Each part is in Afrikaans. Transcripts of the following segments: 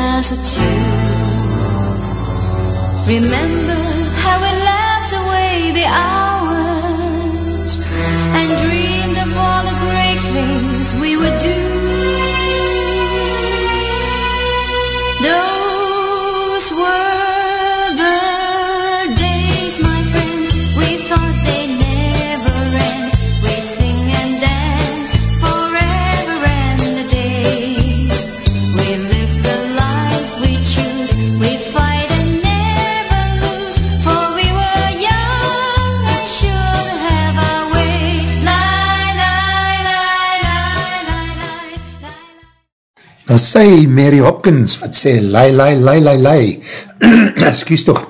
just a two. Remember dan sê Mary Hopkins wat sê lai lai lai lai lai. Excuse toch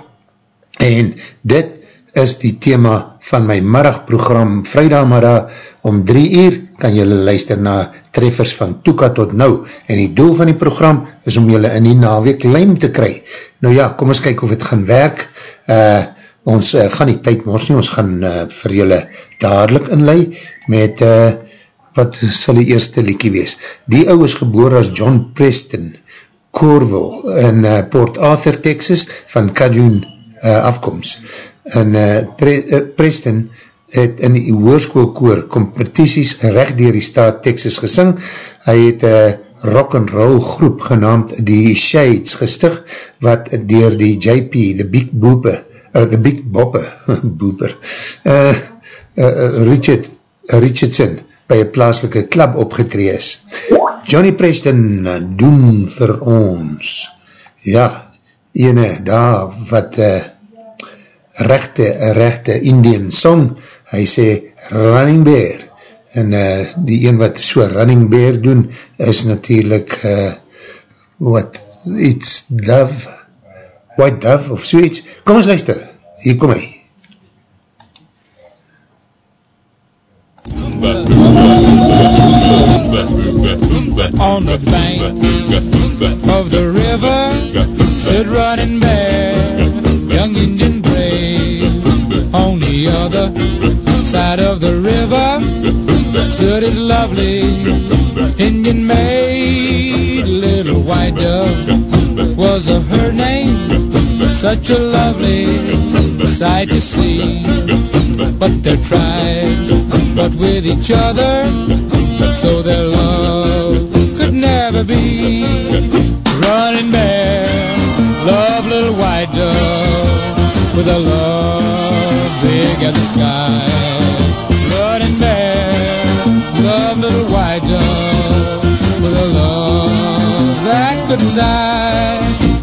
en dit is die thema van my middagprogram vrijdagmiddag om drie uur. Kan jylle luister na treffers van Toeka tot nou. En die doel van die program is om jylle in die naweek lijm te kry. Nou ja, kom ons kyk of het gaan werk. Uh, ons uh, gaan die tyd mors nie, ons gaan uh, vir jylle dadelijk inlei met uh, wat sal die eerste liekie wees? Die ou is geboor as John Preston Corville in uh, Port Arthur, Texas, van Cajun uh, afkomst. En uh, Pre uh, Preston het in die hoorskoolkoor competities recht dier die staat Texas gesing. Hy het een uh, rock and roll groep genaamd die Shades gestig, wat dier die JP, the Big Booper, uh, the Big Bopper, Booper, uh, uh, Richard, Richardson, by een plaaslike klub opgetree is. Johnny Preston doen vir ons. Ja, ene daar wat uh, rechte, rechte Indian song, hy sê Running Bear, en uh, die een wat so Running Bear doen, is natuurlijk uh, wat, iets dove, white dove of so iets. Kom ons luister, hier kom hy. On the bank of the river stood running bear, young Indian brave. On the other side of the river stood his lovely Indian maid, little white dove was a her name. Such a lovely sight to see. But their tribes fought with each other, so their love could never be. Running bear, love little white dove, with a love big as the sky. Running bear, love little white dove, with a love that couldn't die.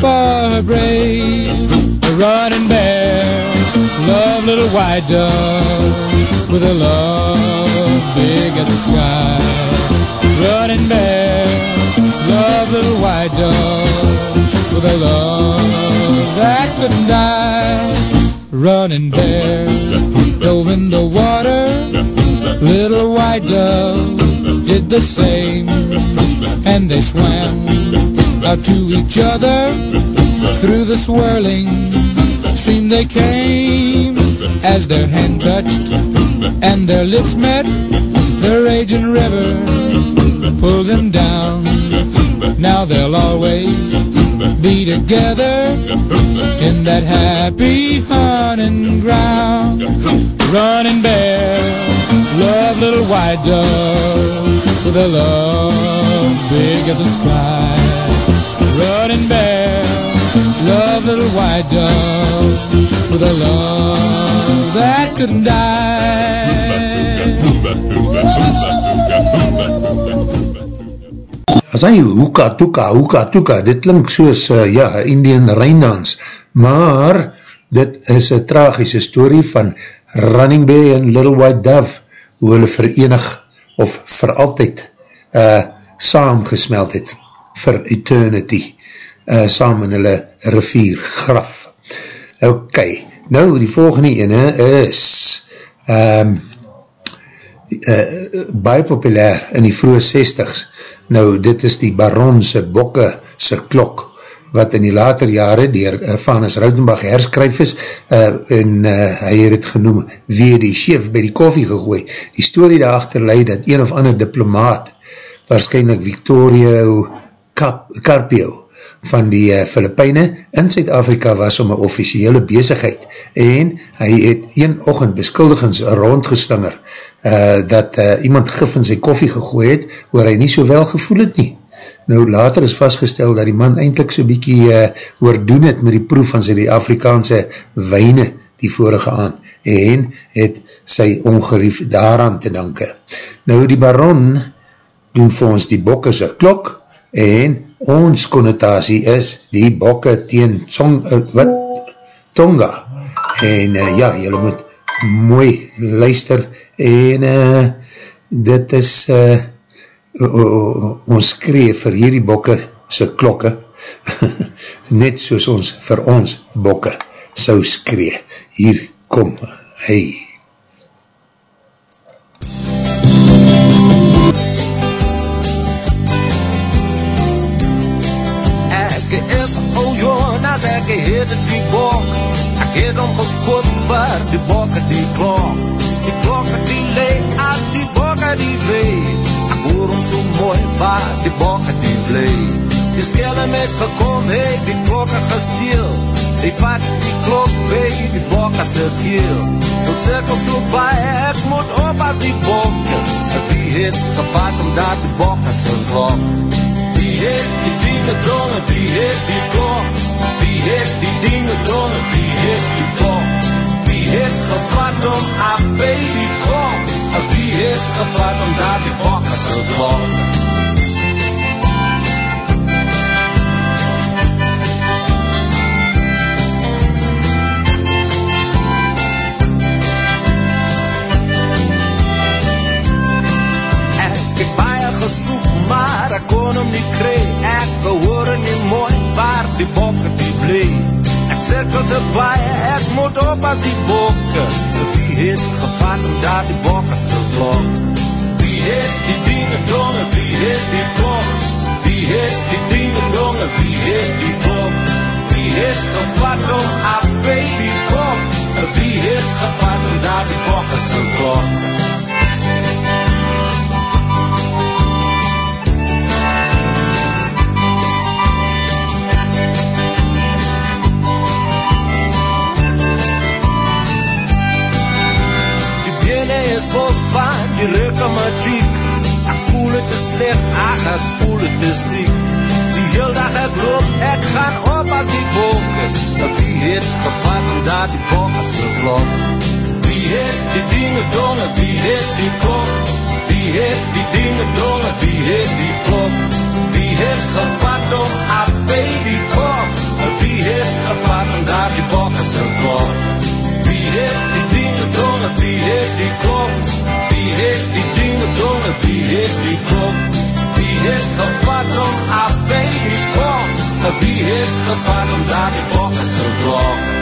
for her brave. Running bear, love little white dove, with a love big as the sky. Running bear, love little white dove, with a love that couldn't die. Running bear, dove in the water, little white dove did the same, and they swam out to each other through the swirling stream they came. As their hand touched and their lips met the raging river pulled them down. Now they'll always be together in that happy hunting ground. Running bear love little white dove with a love big as the sky running bear love little white dove with a love that couldn't die As hy hoeka toeka, hoeka toeka, dit klink soos, uh, ja, Indian Rijndans, maar dit is een tragische story van Running Bay en Little White Dove, hoe hulle verenig of vir altyd uh, saam gesmeld het. vir eternity, uh, saam in hulle rivier graf. Ok, nou die volgende ene is um, uh, baie populair in die vroege 60s. Nou, dit is die baronse bokke se klok, wat in die later jare dier Erfanus Roudenbach herskryf is uh, en uh, hy het het genoem wie die chef by die koffie gegooi. Die story daarachter leid dat een of ander diplomaat, waarschijnlijk Victorio Carpio, van die uh, Filipijne in Zuid-Afrika was om een officiële bezigheid en hy het een ochend beskuldigings rondgeslinger uh, dat uh, iemand gif in sy koffie gegooi het waar hy nie so wel gevoel het nie. Nou later is vastgestel dat die man eindelijk so bykie uh, oordoen het met die proef van sy die Afrikaanse wijne die vorige aand en het sy ongerief daaraan te danke. Nou die baron doen vir ons die bokke sy klok en ons connotatie is die bokke teen song, uh, wat? Tonga. En uh, ja, jylle moet mooi luister en uh, dit is uh, ons skree vir hierdie bokke sy klokke, net soos ons vir ons bokke sou skree. Hier kom hy. Ek ek het die bok Ek het omgekoop vir die bokke die klok Die klokke die leeg as die bokke die weet hoor ons so mooi waar die bokke die bly. Die skelle met gekom het die klokke gesteel. Die vat die klok weg die bokke se keel. Ek sirkel so baie ek moet op as die bokke. Wie het gevat om daar die bokke se klok? Wie het die dinge doen, wie het die klok? Wie het die dinge doen, wie het die klok? Wie het gevat om af baby klok? Wie het gevat om daar die bokke se klok? Ek cirkelde baie, ek moet op aan die bokke. Wie het gevat om daar die bokke se klok? Wie het die dinge doen, wie het die klok? Wie het die dinge doen, wie het die klok? Wie het gevat om af baby klok? Wie het gevat om daar die bokke se klok? Van die reukomatiek Ek voel het te slecht, ach ek voel het te ziek. Die heel dag ek loop, ek gaan op as die wolken. Dat wie het gevat om daar die wolken se klok Wie het die dinge doen, wie het die klok Wie het die dinge doen, wie het die klok Wie het gevat om af baby klok Wie het gevat om daar die wolken se klok Wie het die dinge doen, wie het die klok? Het die dinge doen, wie het die klok? Wie het gevat om af by die klok? Wie het gevat om daar die bokke se klok?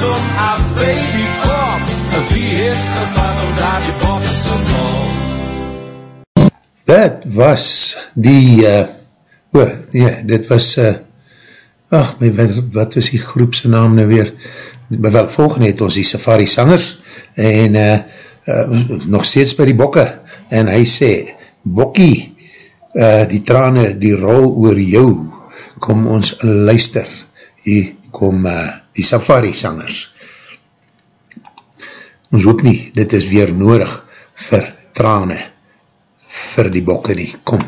Gevat om af by die klok? Wie het gevat om daar die bokke se klok? Dat was die, uh, oh, ja, dit was, uh, ach, my, wat, wat was die groepse naam nou weer? Maar wel, volgende het ons die safari sangers, en uh, uh, nog steeds by die bokke, en hy sê, bokkie, uh, die trane, die rol oor jou, kom ons luister, hier kom uh, die safari sangers. Ons hoop nie, dit is weer nodig vir trane, vir die bokke nie, kom.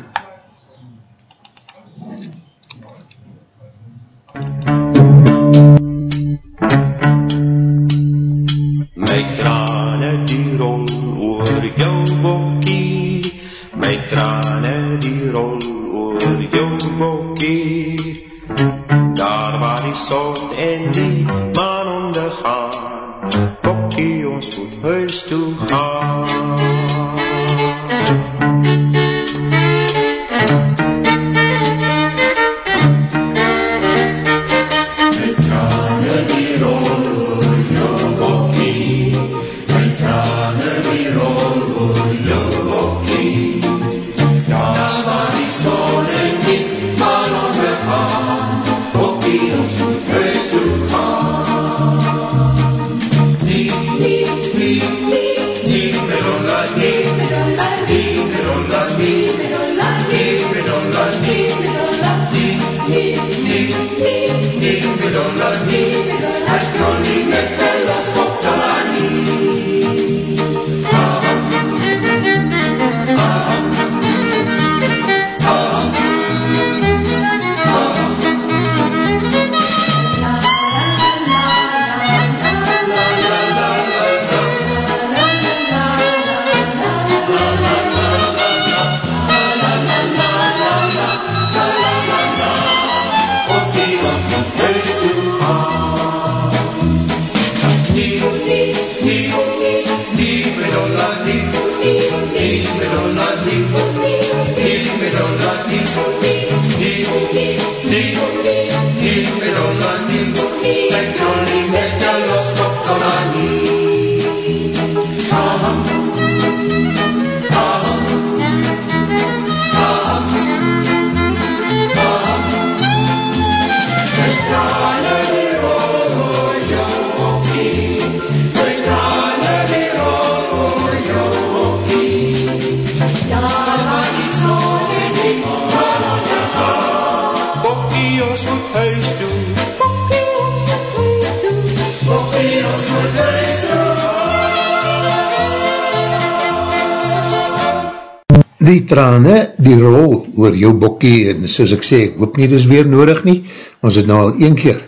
Trane, die rol oor jou bokkie, en soos ek sê, ek hoop nie, dis weer nodig nie, ons het nou al een keer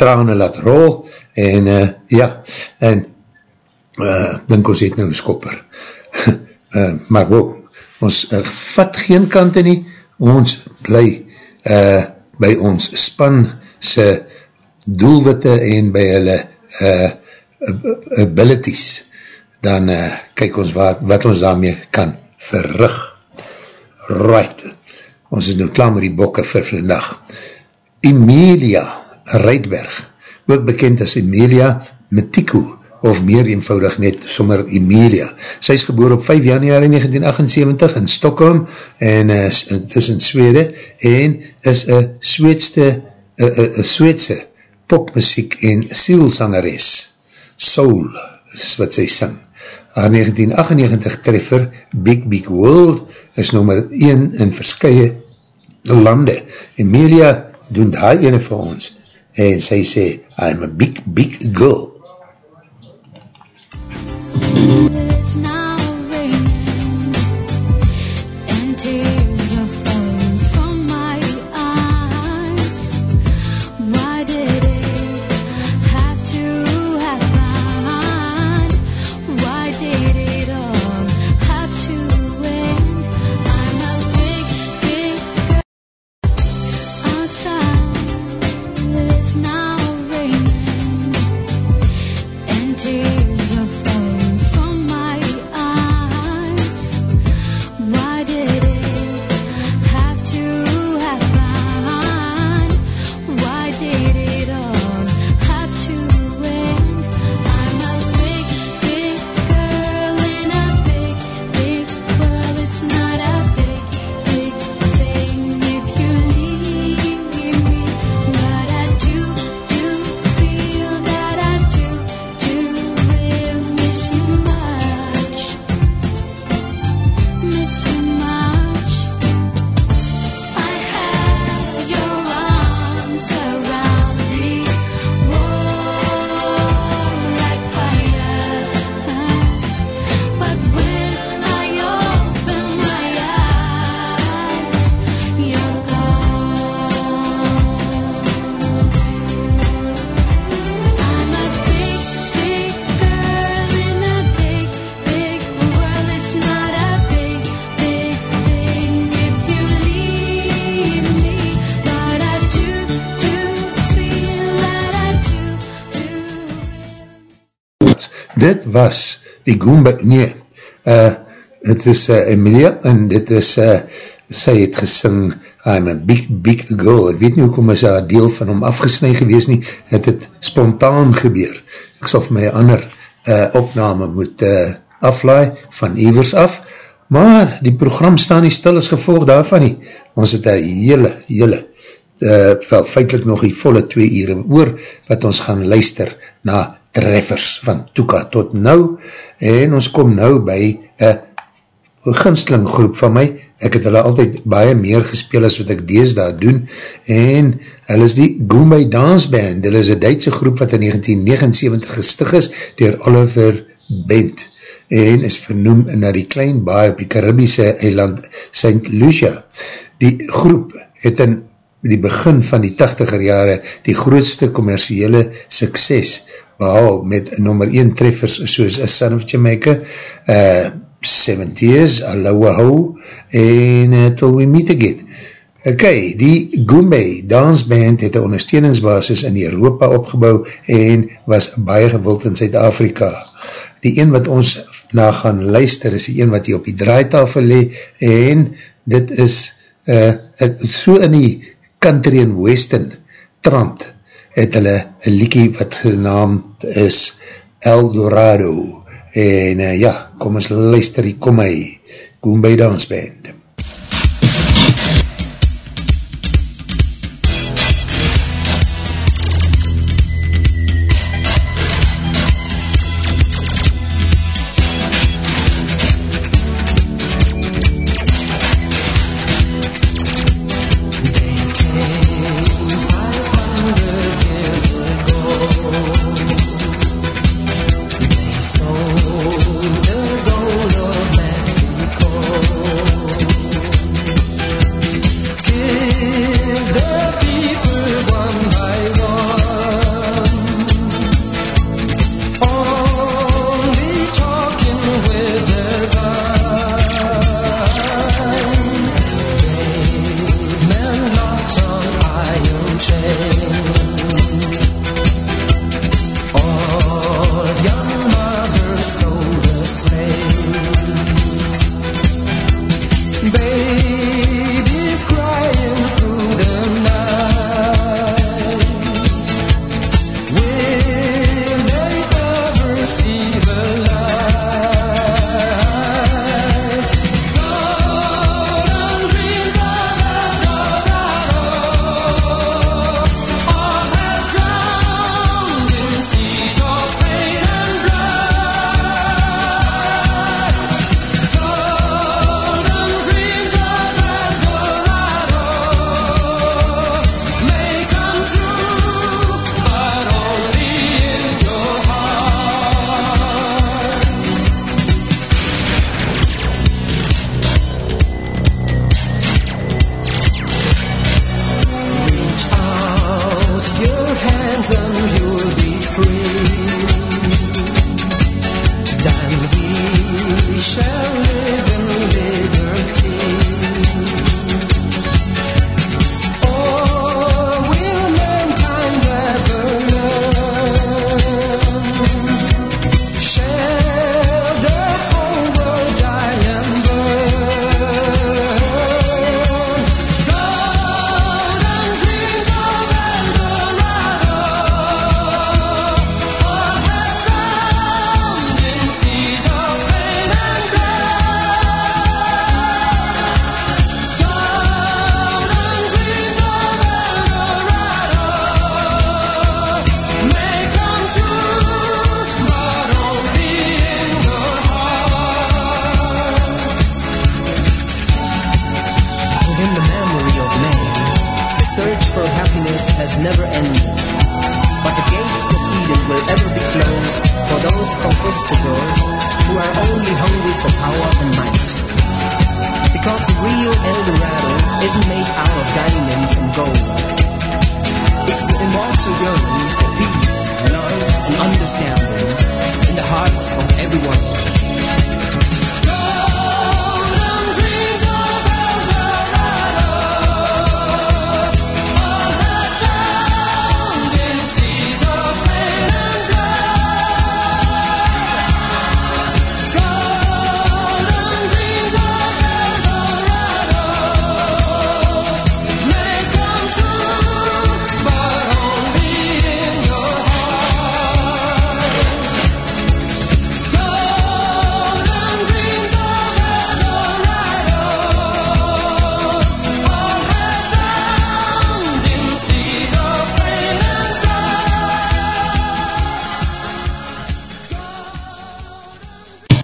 trane laat rol, en uh, ja, en uh, ek dink ons het nou een skopper. uh, maar wo, ons uh, vat geen kante nie, ons bly uh, by ons span se doelwitte en by hulle uh, abilities, dan uh, kyk ons wat, wat ons daarmee kan verrig. Right, ons is nou klaar met die bokke vir vandag. Emilia Reidberg, ook bekend as Emilia Metiko, of meer eenvoudig net sommer Emilia. Sy is geboor op 5 januari 1978 in Stockholm en uh, het is in Swede en is een Sweedste een Sweedse popmuziek en sielsangeres Soul is wat sy sing haar 1998 treffer Big Big World is nummer 1 in verskye lande. Emilia doen daar ene vir ons en sy sê I'm a big big girl dit was die Goomba, nee, uh, het is uh, Emilia, en dit is, uh, sy het gesing, I'm a big, big girl, ek weet nie hoekom is haar deel van hom afgesnij gewees nie, het het spontaan gebeur, ek sal vir my ander uh, opname moet uh, aflaai, van Evers af, maar die program staan nie stil as gevolg daarvan nie, ons het een hele, hele, uh, wel feitlik nog die volle twee ure oor, wat ons gaan luister na treffers van Toeka tot nou, en ons kom nou by een ginsteling groep van my, ek het hulle altyd baie meer gespeel as wat ek dees daar doen, en hulle is die Goombay Dance Band, hulle is een Duitse groep wat in 1979 gestig is, door Oliver Bent, en is vernoem na die klein baie op die Caribische eiland St. Lucia. Die groep het in die begin van die 80er jare die grootste commerciële sukses behaal met nummer 1 treffers soos A Son of Jamaica, uh, 70s, Aloha Ho, en uh, Till We Meet Again. Ok, die Goombay Dance Band het een ondersteuningsbasis in Europa opgebouw en was baie gewild in Zuid-Afrika. Die een wat ons na gaan luister is die een wat hier op die draaitafel le en dit is uh, so in die country and western trant het hulle een liekie wat genaamd is El Dorado en uh, ja, kom ons luister kom my Goombay Dance Band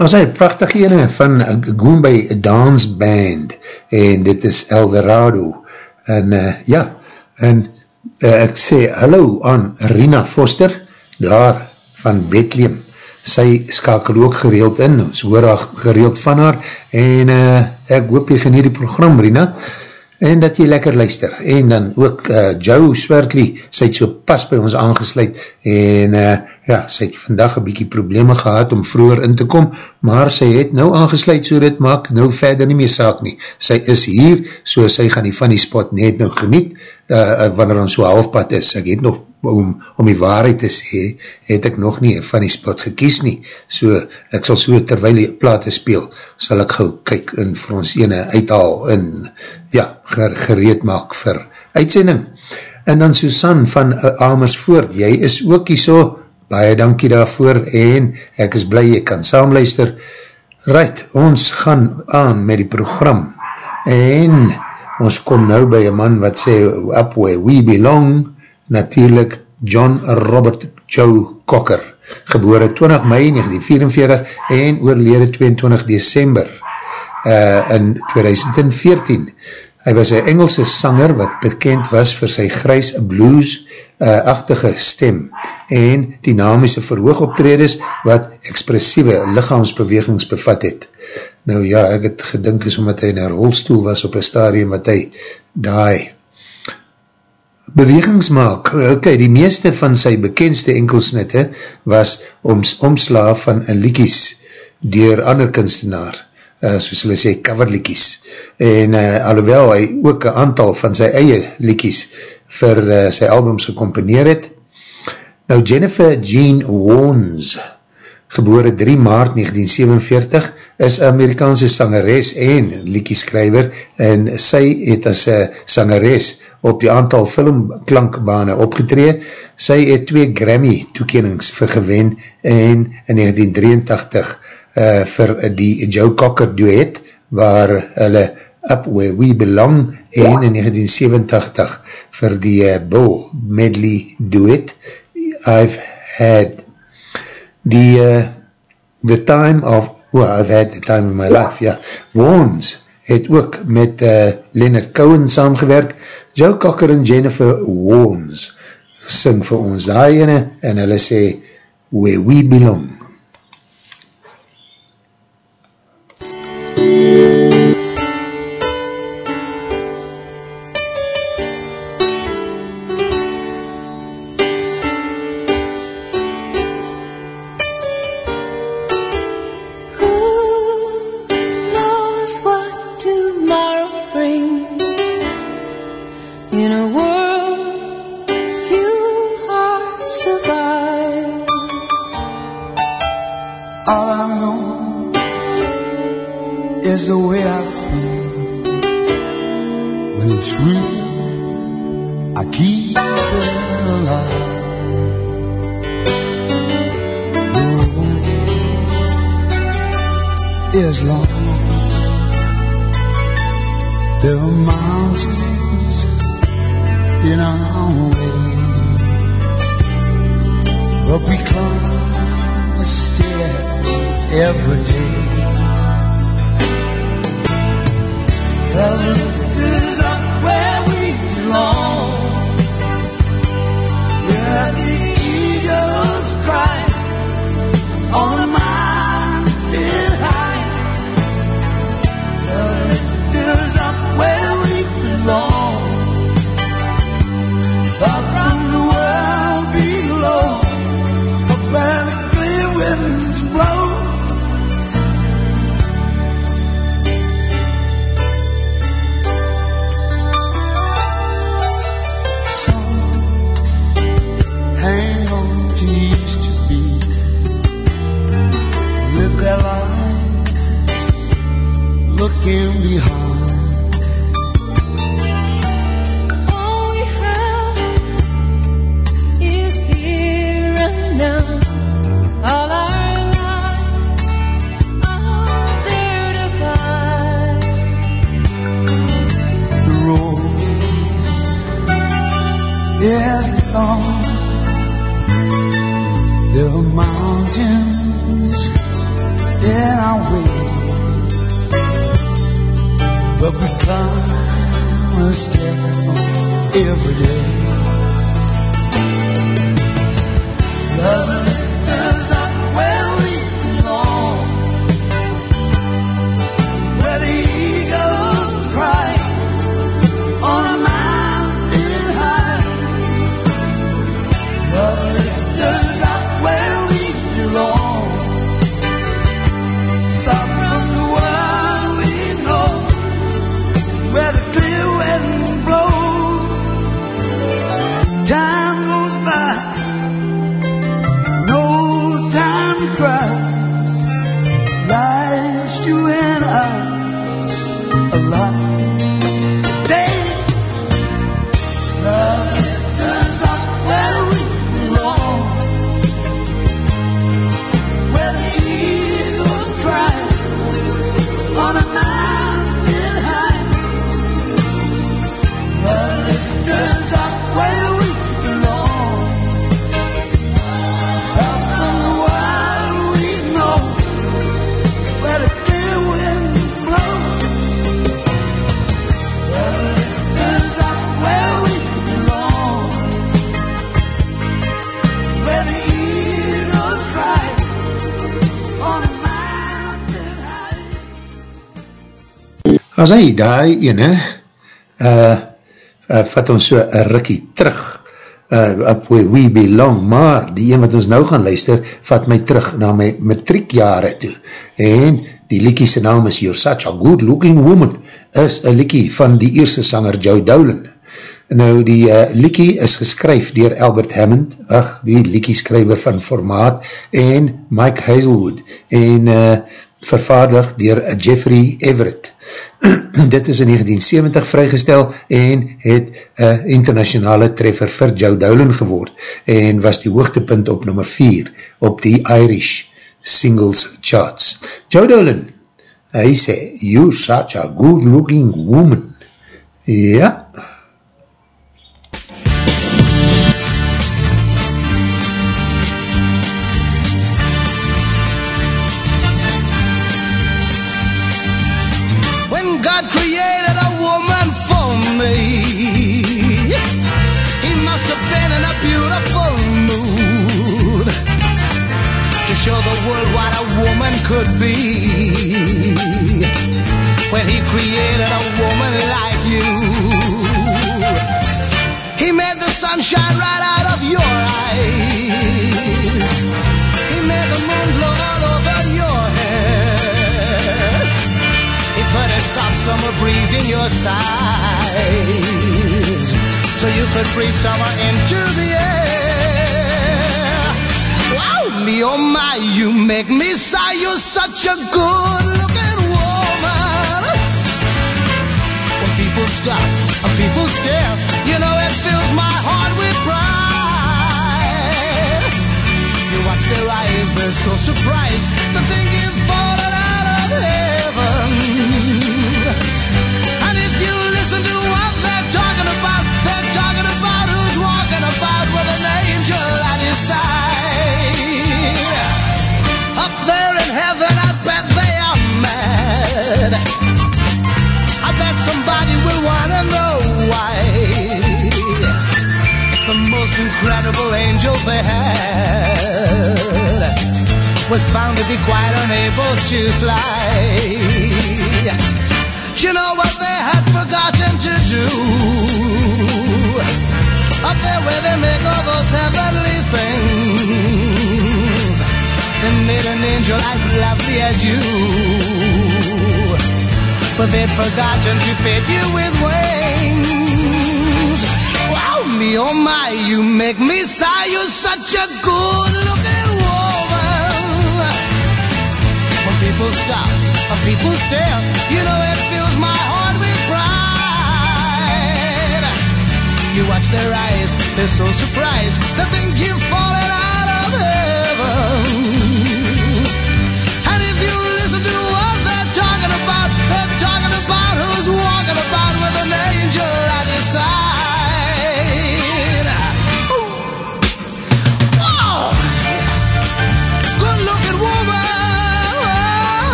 was hy prachtig ene van Goombay Dance Band en dit is Eldorado. En uh, ja en uh, ek sê hallo aan Rina Foster daar van Bethlehem. Sy skakel ook gereeld in ons hoor gereeld van haar en uh, ek hoop jy geniet die program Rina en dat jy lekker luister, en dan ook uh, Joe Swertley, sy het so pas by ons aangesluit, en uh, ja, sy het vandag een bykie probleme gehad om vroeger in te kom, maar sy het nou aangesluit, so dit maak nou verder nie meer saak nie, sy is hier, so sy gaan die die spot net nou geniet, uh, wanneer ons so halfpad is, ek het nog om, om die waarheid te sê, het ek nog nie van die spot gekies nie, so ek sal so terwijl die plate speel, sal ek gauw kyk en vir ons ene uithaal en ja, gereed maak vir uitsending. En dan Susan van uh, Amersfoort, jy is ook hier so, baie dankie daarvoor en ek is blij jy kan saamluister. Right, ons gaan aan met die program en ons kom nou by een man wat sê, up where we belong, natuurlijk John Robert Joe Cocker, gebore 20 mei 1944 en oorlede 22 december uh, in 2014. Hy was een Engelse sanger wat bekend was vir sy grys blues-achtige uh, stem en dynamische verhoogoptredes wat expressieve lichaamsbewegings bevat het. Nou ja, ek het gedink is omdat hy in een rolstoel was op een stadium wat hy daai bewegings maak. Ok, die meeste van sy bekendste enkelsnitte was oms, omslaaf van een liekies dier ander kunstenaar, uh, soos hulle sê, coverliekies. En uh, alhoewel hy ook een aantal van sy eie liekies vir uh, sy albums gecomponeer het. Nou, Jennifer Jean Wons, gebore 3 maart 1947, is Amerikaanse sangeres en liekieskrijver en sy het as sangeres op die aantal filmklankbane opgetree. Sy het twee Grammy toekennings vir gewen en in 1983 uh, vir die Joe Cocker duet waar hulle Up Where We Belong en in 1987 vir die uh, Bull Medley duet. I've had die uh, The Time of oh, I've had the time of my life ja, Warns het ook met uh, Leonard Cohen saamgewerk Joe Cocker en Jennifer Warnes sing vir ons daai ene en hulle sê Where We Belong. love. As hy die ene, uh, uh, vat ons so een rikkie terug, uh, up where we belong, maar die een wat ons nou gaan luister, vat my terug na my matriekjare toe, en die liekie sy naam is You're Such a Good Looking Woman, is een liekie van die eerste sanger Joe Dowling. Nou, die uh, liekie is geskryf dier Albert Hammond, ach, die liekie skryver van formaat, en Mike Hazelwood, en uh, vervaardig dier Jeffrey Everett. Dit is in 1970 vrygestel en het een internationale treffer vir Joe Dowling geword en was die hoogtepunt op nummer 4 op die Irish Singles Charts. Joe Dowling, hy sê, you're such a good looking woman. Ja, sides so you could breathe summer into the air. Wow, me oh my, you make me sigh. You're such a good looking woman. When people stop and people stare, you know it fills my heart with pride. You watch their eyes, they're so surprised most incredible angel they had was found to be quite unable to fly. Do you know what they had forgotten to do? Up there where they make all those heavenly things, they made an angel as lovely as you. But they'd forgotten to fit you with wings. Me oh my, you make me sigh. You're such a good looking woman. When people stop, when people stare, you know it fills my heart with pride. You watch their eyes, they're so surprised. They think you've fallen out of heaven. And if you listen to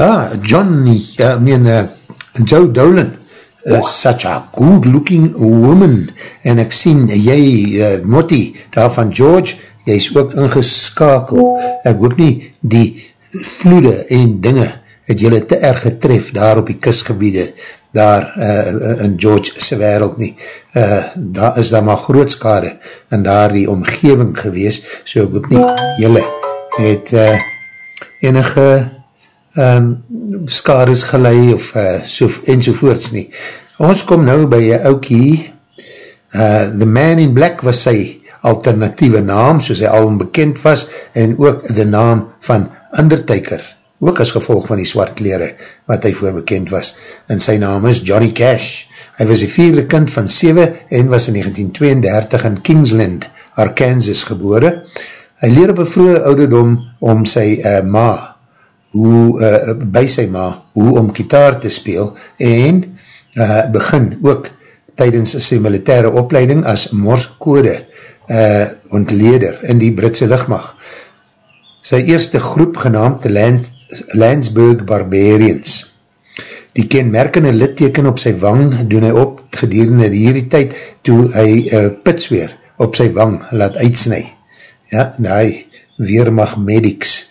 Ah, John, ja, meen, uh, Joe Dolan, is such a good looking woman, en ek sien, jy, uh, Motti, daar van George, jy is ook ingeskakel, ek hoop nie, die vloede en dinge, het jylle te erg getref, daar op die kustgebiede, daar uh, in George se wereld nie, uh, daar is daar maar grootskade, in daar die omgeving gewees, so ek hoop nie, jylle het uh, enige um, skades gelei of uh, so, enzovoorts nie. Ons kom nou by jy oukie, uh, The Man in Black was sy alternatieve naam, soos hy al onbekend was, en ook de naam van Undertaker, ook as gevolg van die zwart kleren, wat hy voor bekend was, en sy naam is Johnny Cash. Hy was die vierde kind van 7 en was in 1932 in Kingsland, Arkansas gebore. Hy leer op een vroege ouderdom om sy uh, ma, hoe, uh, by sy ma, hoe om kitaar te speel en uh, begin ook tydens sy militaire opleiding as morskode uh, ontleder in die Britse lichtmacht. Sy eerste groep genaamd Lands, Landsburg Barbarians. Die kenmerkende litteken op sy wang doen hy op gedurende hierdie tyd toe hy uh, pitsweer op sy wang laat uitsnij. Ja, die Weermacht Medics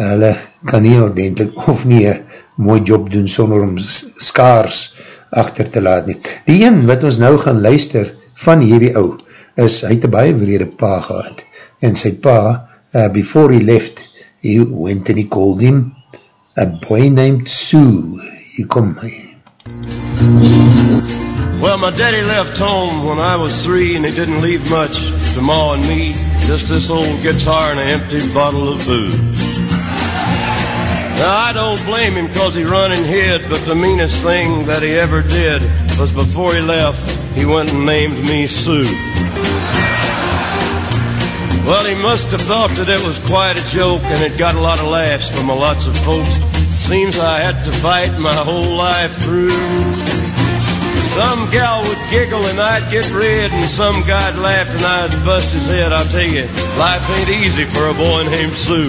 hulle kan nie ordentlik of nie een mooi job doen sonder om skaars achter te laat nie. Die een wat ons nou gaan luister van hierdie ou, is, hy het een baie vrede pa gehad, en sy pa, uh, before he left, he went and he called him a boy named Sue. Hier kom hy. Well, my daddy left home when I was three, and he didn't leave much to Ma and me, just this old guitar and an empty bottle of booze. Now, I don't blame him cause he run and hid, but the meanest thing that he ever did was before he left, he went and named me Sue. Well, he must have thought that it was quite a joke and it got a lot of laughs from a lots of folks. Seems I had to fight my whole life through. Some gal would giggle and I'd get red and some guy'd laugh and I'd bust his head. I'll tell you, life ain't easy for a boy named Sue.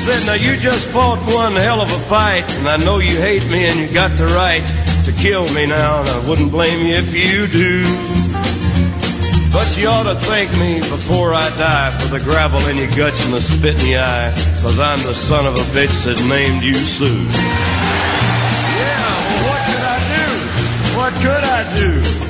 Said, now you just fought one hell of a fight. And I know you hate me and you got the right to kill me now. And I wouldn't blame you if you do. But you ought to thank me before I die for the gravel in your guts and the spit in your eye. Cause I'm the son of a bitch that named you Sue. Yeah, well, what could I do? What could I do?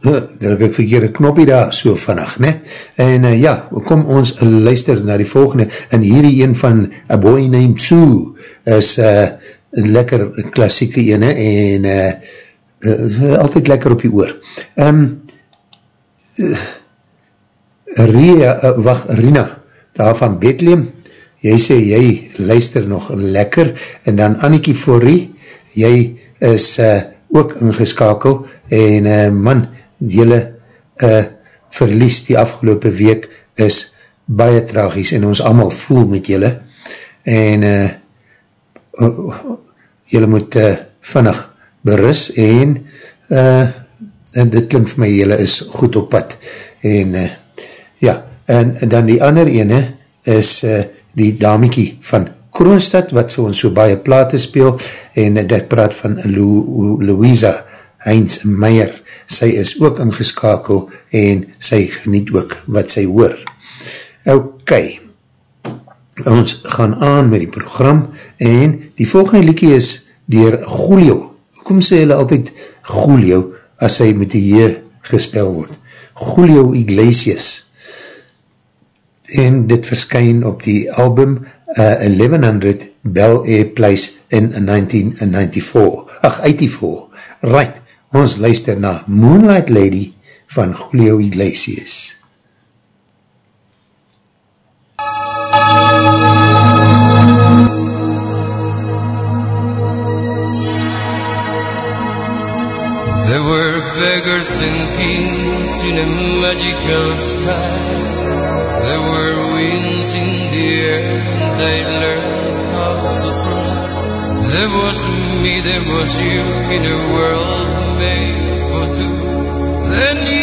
Daar heb ek verkeerde knoppie daar so vannacht, ne? En uh, ja, kom ons luister na die volgende, en hierdie een van A Boy Named Sue is uh, een lekker klassieke ene, en uh, uh, altyd lekker op die oor. Um, uh, Ria, uh, wacht, Rina, daar van Bethlehem, jy sê jy luister nog lekker, en dan Annikie Forrie, jy is uh, ook ingeskakel, en uh, man, jylle uh, verlies die afgelopen week is baie tragies en ons allemaal voel met jylle. En uh, jylle moet uh, vinnig berus en, uh, en dit klink vir my jylle is goed op pad. En uh, ja, en, en dan die ander ene is uh, die damiekie van Kroonstad wat so ons so baie plate speel en uh, dit praat van Lu Louisa Heinz Meijer sy is ook ingeskakel en sy geniet ook wat sy hoor. Ok, ons gaan aan met die program en die volgende liekie is dier Julio. Kom sê hulle altyd Julio as sy met die J gespel word. Julio Iglesias. En dit verskyn op die album uh, 1100 Bel Air Place in 1994. Ach, 84. Right. Ons luister na Moonlight Lady van Julio Iglesias. There were beggars and kings in a magical sky. There were winds in the air and they learned how to fly. There was me, there was you in a world made for two. Then you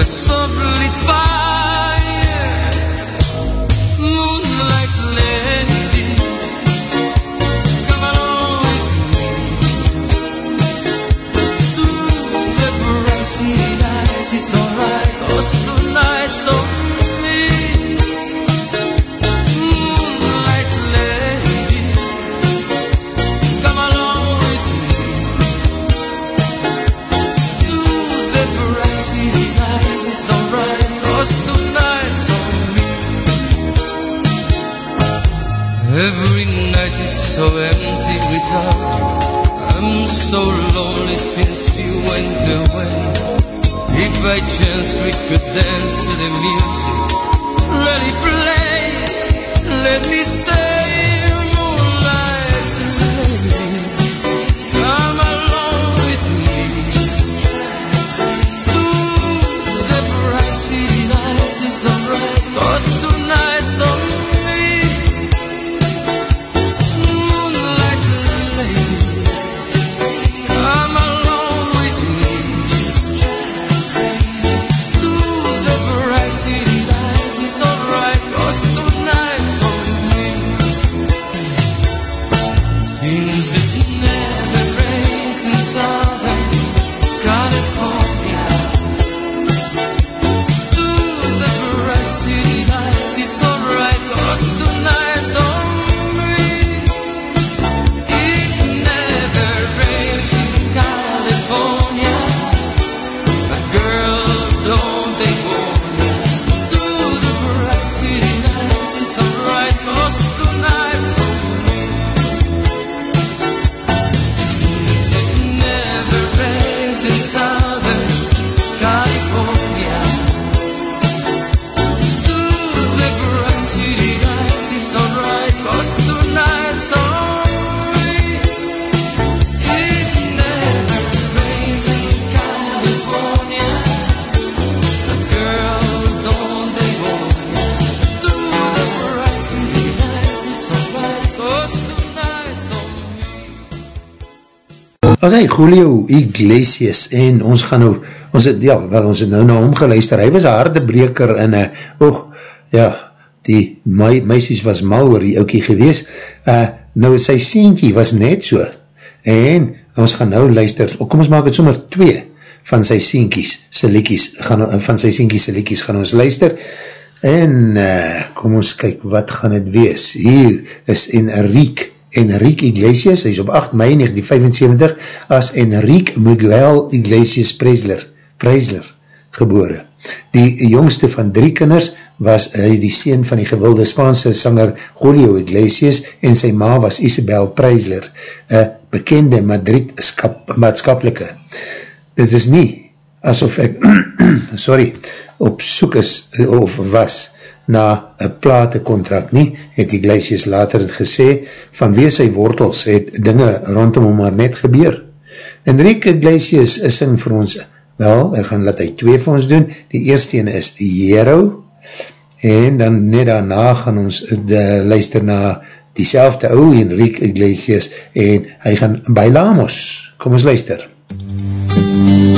of a Julio Iglesias en ons gaan nou, ons het, ja, wel ons het nou na hom geluister, hy was een harde breker en uh, oog, ja, die my, meisies was mal oor die oukie gewees, uh, nou sy sienkie was net so, en ons gaan nou luister, oh, kom ons maak het sommer twee van sy sienkies, sy liekies, gaan, van sy sienkies, sy liekies gaan ons luister, en uh, kom ons kyk, wat gaan het wees, hier is Enrique, Enrique Iglesias, hy is op 8 mei 1975 as Enrique Miguel Iglesias Preisler, Preisler gebore. Die jongste van drie kinders was hy die sien van die gewilde Spaanse sanger Julio Iglesias en sy ma was Isabel Preisler, een bekende Madrid maatskapelike. Dit is nie asof ek, sorry, op soek is of was, na een platecontract nie, het Iglesias later het gesê, vanweer sy wortels het dinge rondom hom maar net gebeur. Enrique Iglesias is sing vir ons, wel, hy gaan laat hy twee vir ons doen, die eerste ene is Jero, en dan net daarna gaan ons de, luister na die selfde ou Enrique Iglesias, en hy gaan Bailamos, kom ons luister. MUZIEK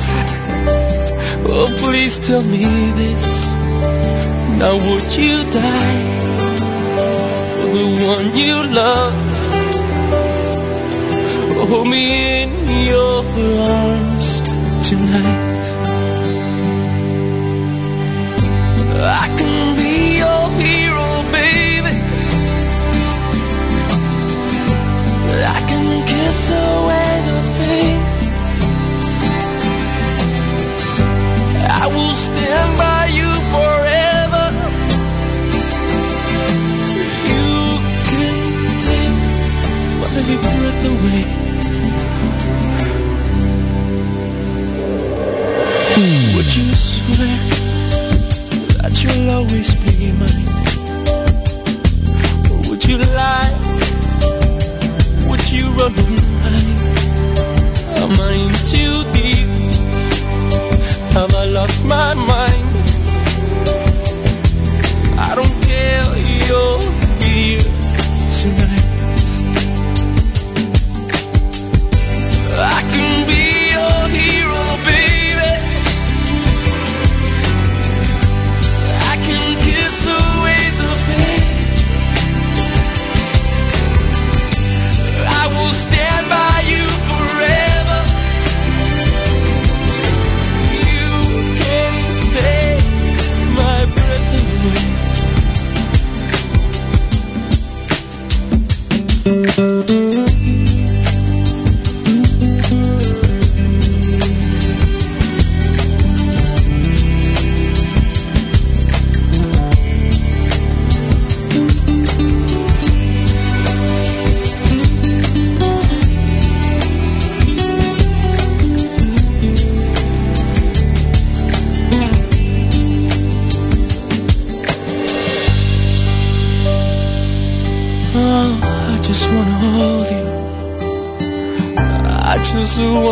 Oh, please tell me this. Now, would you die for the one you love? Hold me in your arms tonight. I can be your hero, baby. I can kiss away the pain. Will stand by you forever. You can take my breath away. Would you swear that you'll always be mine? Or would you lie? Would you run hide? Am I in too deep? Have I lost my mind? I don't care, you're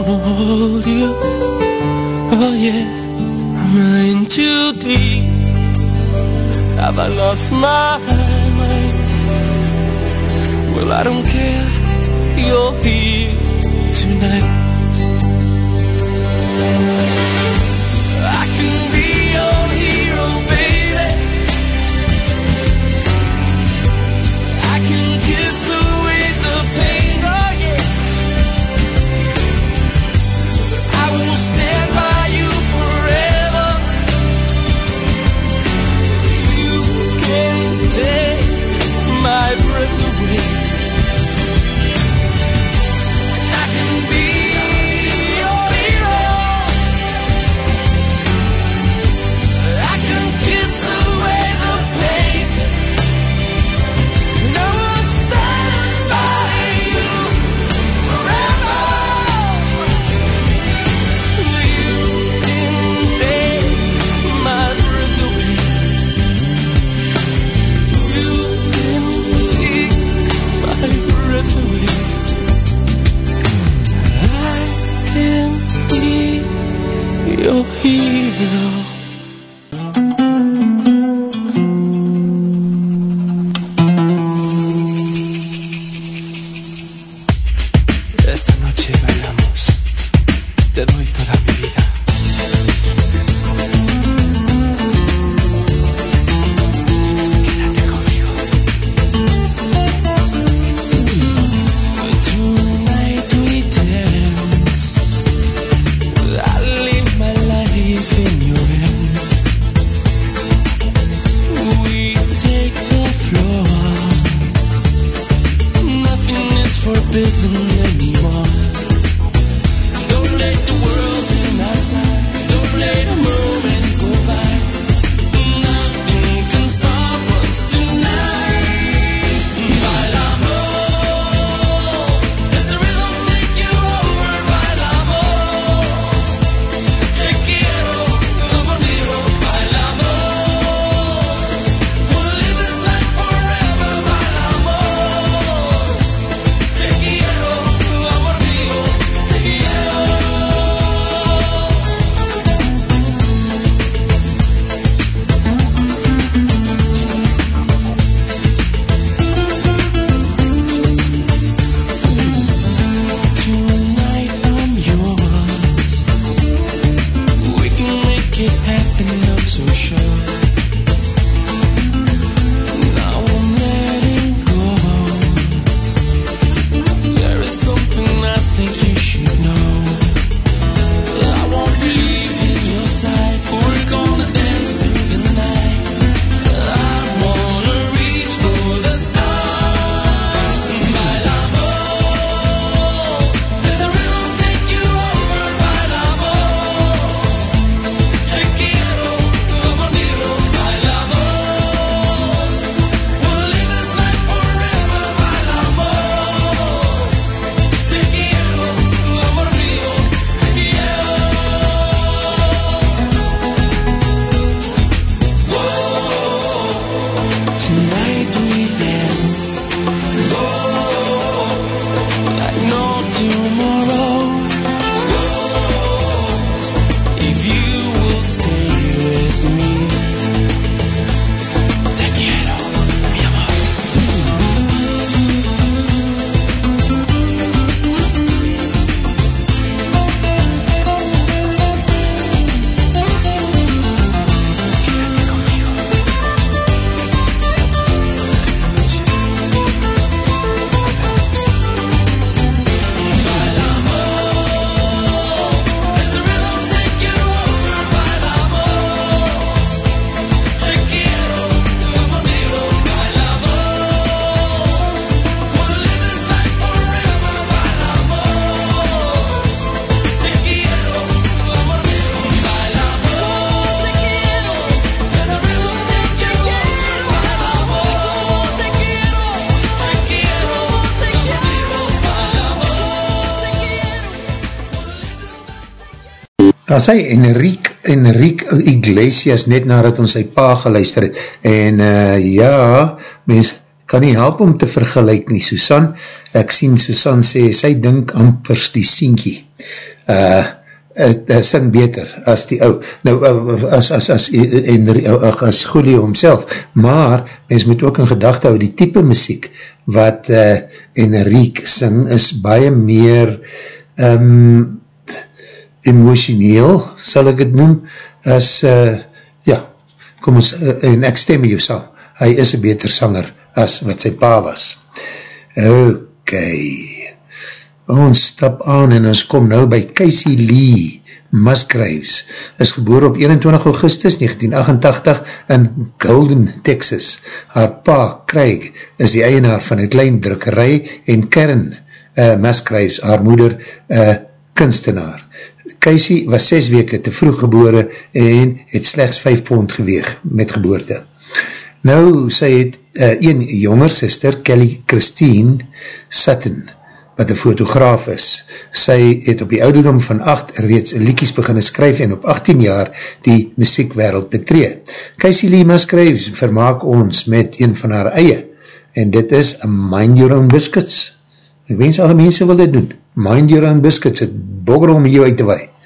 hold you. Oh yeah, I'm in too deep. Have I lost my mind? Well, I don't care. You're here tonight. Hero. Daar sê Enrique, Enrique Iglesias net nadat ons sy pa geluister het. En uh, ja, mens kan nie help om te vergelijk nie, Susan. Ek sien Susan sê, sy dink ampers die sienkie uh, uh, sing beter as die ou, nou uh, as, as, as, Enrique, uh, as Julio homself, maar mens moet ook in gedachte hou, die type muziek wat uh, Enrique sing is baie meer um, emotioneel, sal ek het noem, as, uh, ja, kom ons, uh, en ek stem jou sal, hy is een beter sanger as wat sy pa was. Ok, ons stap aan en ons kom nou by Casey Lee Musgraves, is geboor op 21 augustus 1988 in Golden, Texas. Haar pa, Craig, is die eienaar van een klein drukkerij en Karen uh, Musgraves, haar moeder, uh, kunstenaar. Casey was 6 weke te vroeg gebore en het slechts 5 pond geweeg met geboorte. Nou, sy het uh, een jonger sister, Kelly Christine Sutton, wat een fotograaf is. Sy het op die ouderdom van 8 reeds liekies beginne skryf en op 18 jaar die muziekwereld betree. Casey Lee Musgraves vermaak ons met een van haar eie en dit is Mind Your Own Biscuits. Ek wens alle mense wil dit doen. Mind Your Own Biscuits, het bogger om jou uit te waai. Thank you.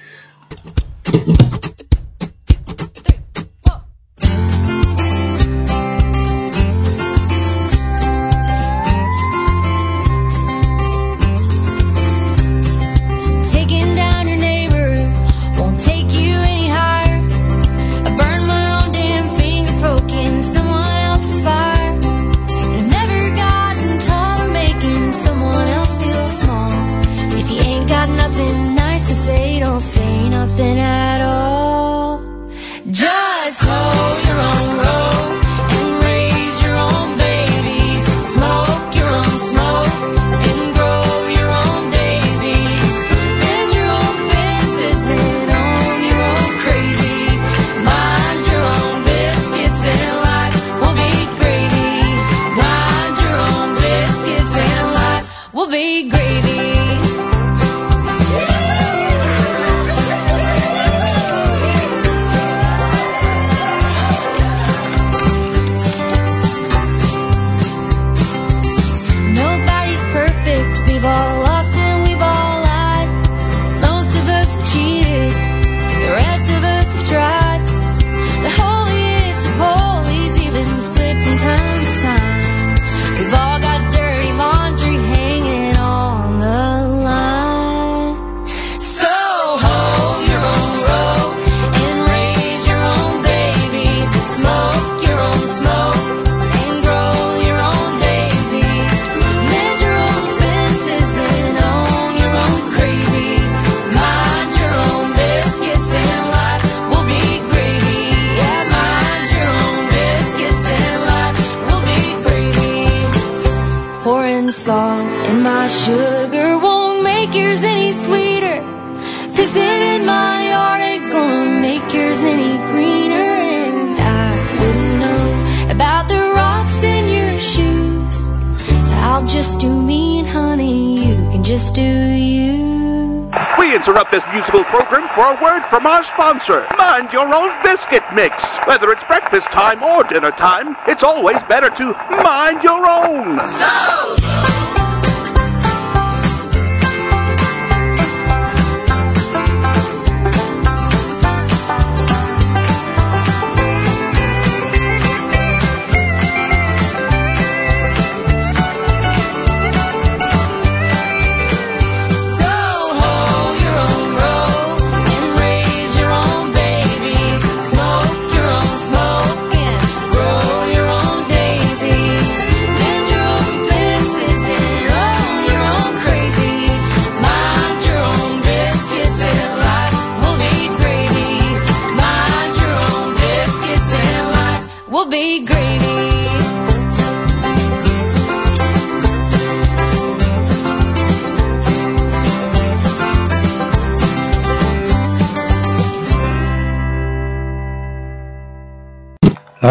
Word from our sponsor, Mind Your Own Biscuit Mix. Whether it's breakfast time or dinner time, it's always better to mind your own. So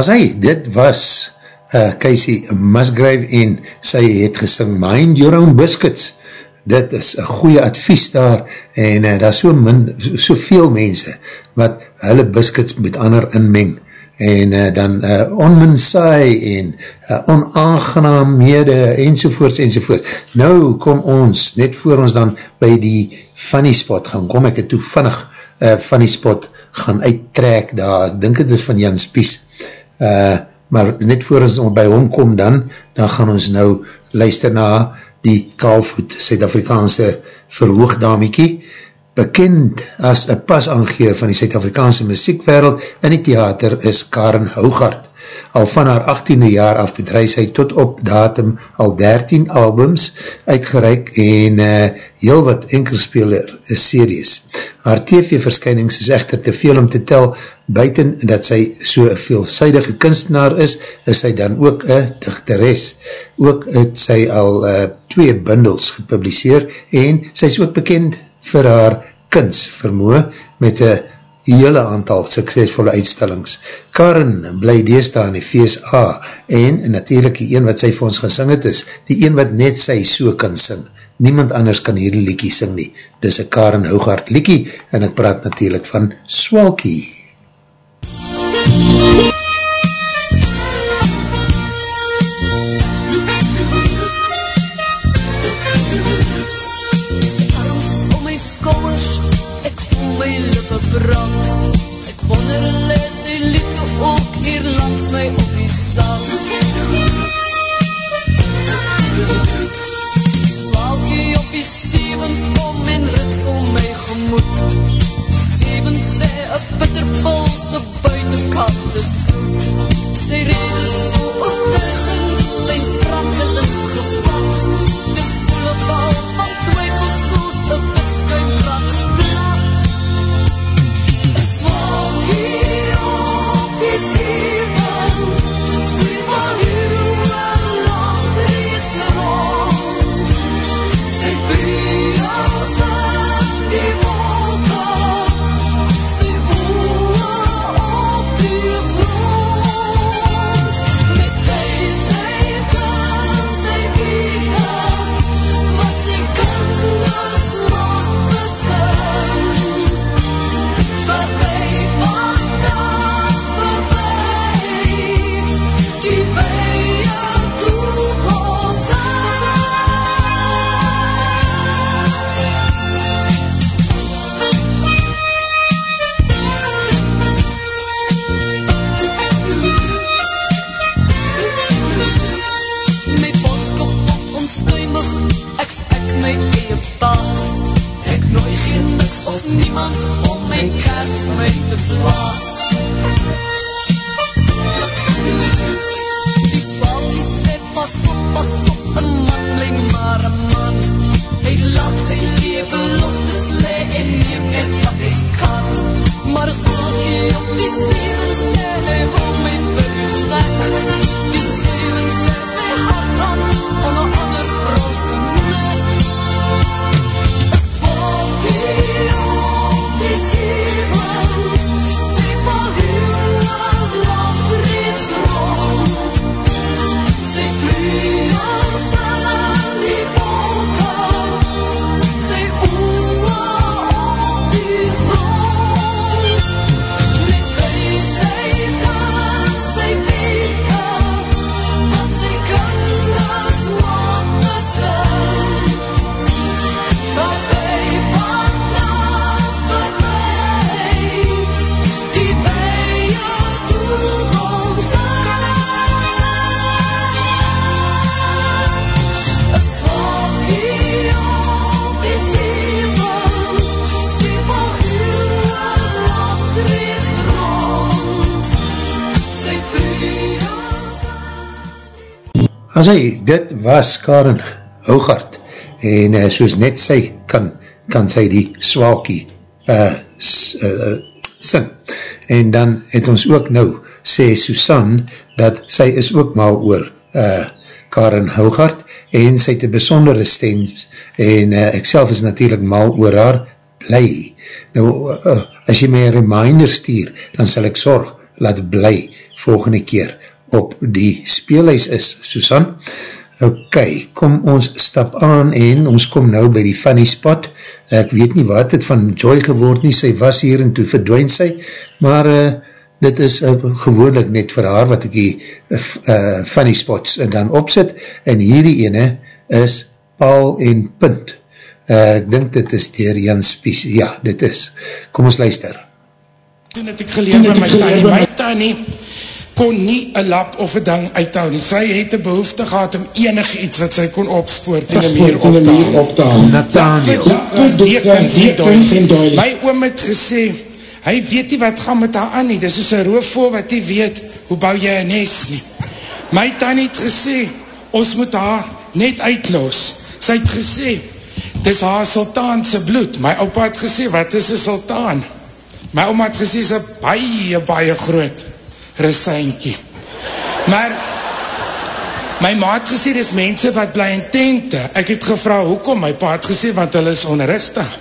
As hy, dit was uh, Casey Musgrave en sy het gesing Mind Your Own Biscuits. Dit is een goeie advies daar en uh, daar is so min, soveel mense wat hulle biscuits met ander inmeng en uh, dan uh, onminsaai en uh, onaangenaamhede enzovoorts enzovoorts. Nou kom ons, net voor ons dan by die funny spot gaan, kom ek het toe vinnig uh, funny spot gaan uittrek daar, ek dink het is van Jan Spies, uh, maar net voor ons by hom kom dan, dan gaan ons nou luister na die kaalvoet Suid-Afrikaanse verhoogdamiekie, bekend as een pasaangeer van die Suid-Afrikaanse muziekwereld in die theater is Karen Hougart. Al van haar 18e jaar af bedrijf sy tot op datum al 13 albums uitgereik en uh, heel wat enkelspeler is series. Haar TV-verskynings is echter te veel om te tel, buiten dat sy so veelzijdige kunstenaar is, is sy dan ook een dichteres. Ook het sy al uh, twee bundels gepubliseer en sy is ook bekend vir haar kunstvermoe met een hele aantal suksesvolle uitstellings. Karen bly deesda in die VSA en natuurlijk die een wat sy vir ons gesing het is, die een wat net sy so kan sing. Niemand anders kan hierdie liekie sing nie. Dis een Karen Hoogart liekie en ek praat natuurlijk van Swalkie. Was Karen Hoogart en uh, soos net sy kan, kan sy die swalkie uh, s, uh, sing. En dan het ons ook nou, sê Susan, dat sy is ook mal oor uh, Karen Hoogart en sy het een besondere stem en uh, ek self is natuurlijk mal oor haar bly. Nou, uh, as jy my een reminder stuur, dan sal ek sorg, laat bly volgende keer op die speelhuis is, Susan. Ok, kom ons stap aan en ons kom nou by die funny spot. Ek weet nie wat het van Joy geword nie, sy was hier en toe verdwijn sy, maar uh, dit is uh, gewoonlik net vir haar wat ek die uh, funny spots uh, dan opzit en hierdie ene is Paul en Punt. Uh, ek dink dit is dier Jan Spies, ja, dit is. Kom ons luister. Toen het ek geleer by my tannie, my tannie kon nie een lap of een ding uithou nie. Sy het een behoefte gehad om enig iets wat sy kon opspoort en een meer optaan. Nathaniel. My oom het gesê, hy weet nie wat gaan met haar aan nie, dis soos een roofvol wat nie weet, hoe bou jy een nes nie. My tannie het gesê, ons moet haar net uitloos. Sy het gesê, dis haar sultaanse bloed. My opa het gesê, wat is een sultaan? My oma het gesê, is een baie, baie groot resuinkie. Maar, my ma het gesê, dis mense wat bly in tente. Ek het gevra, hoekom? My pa het gesê, want hulle is onrustig.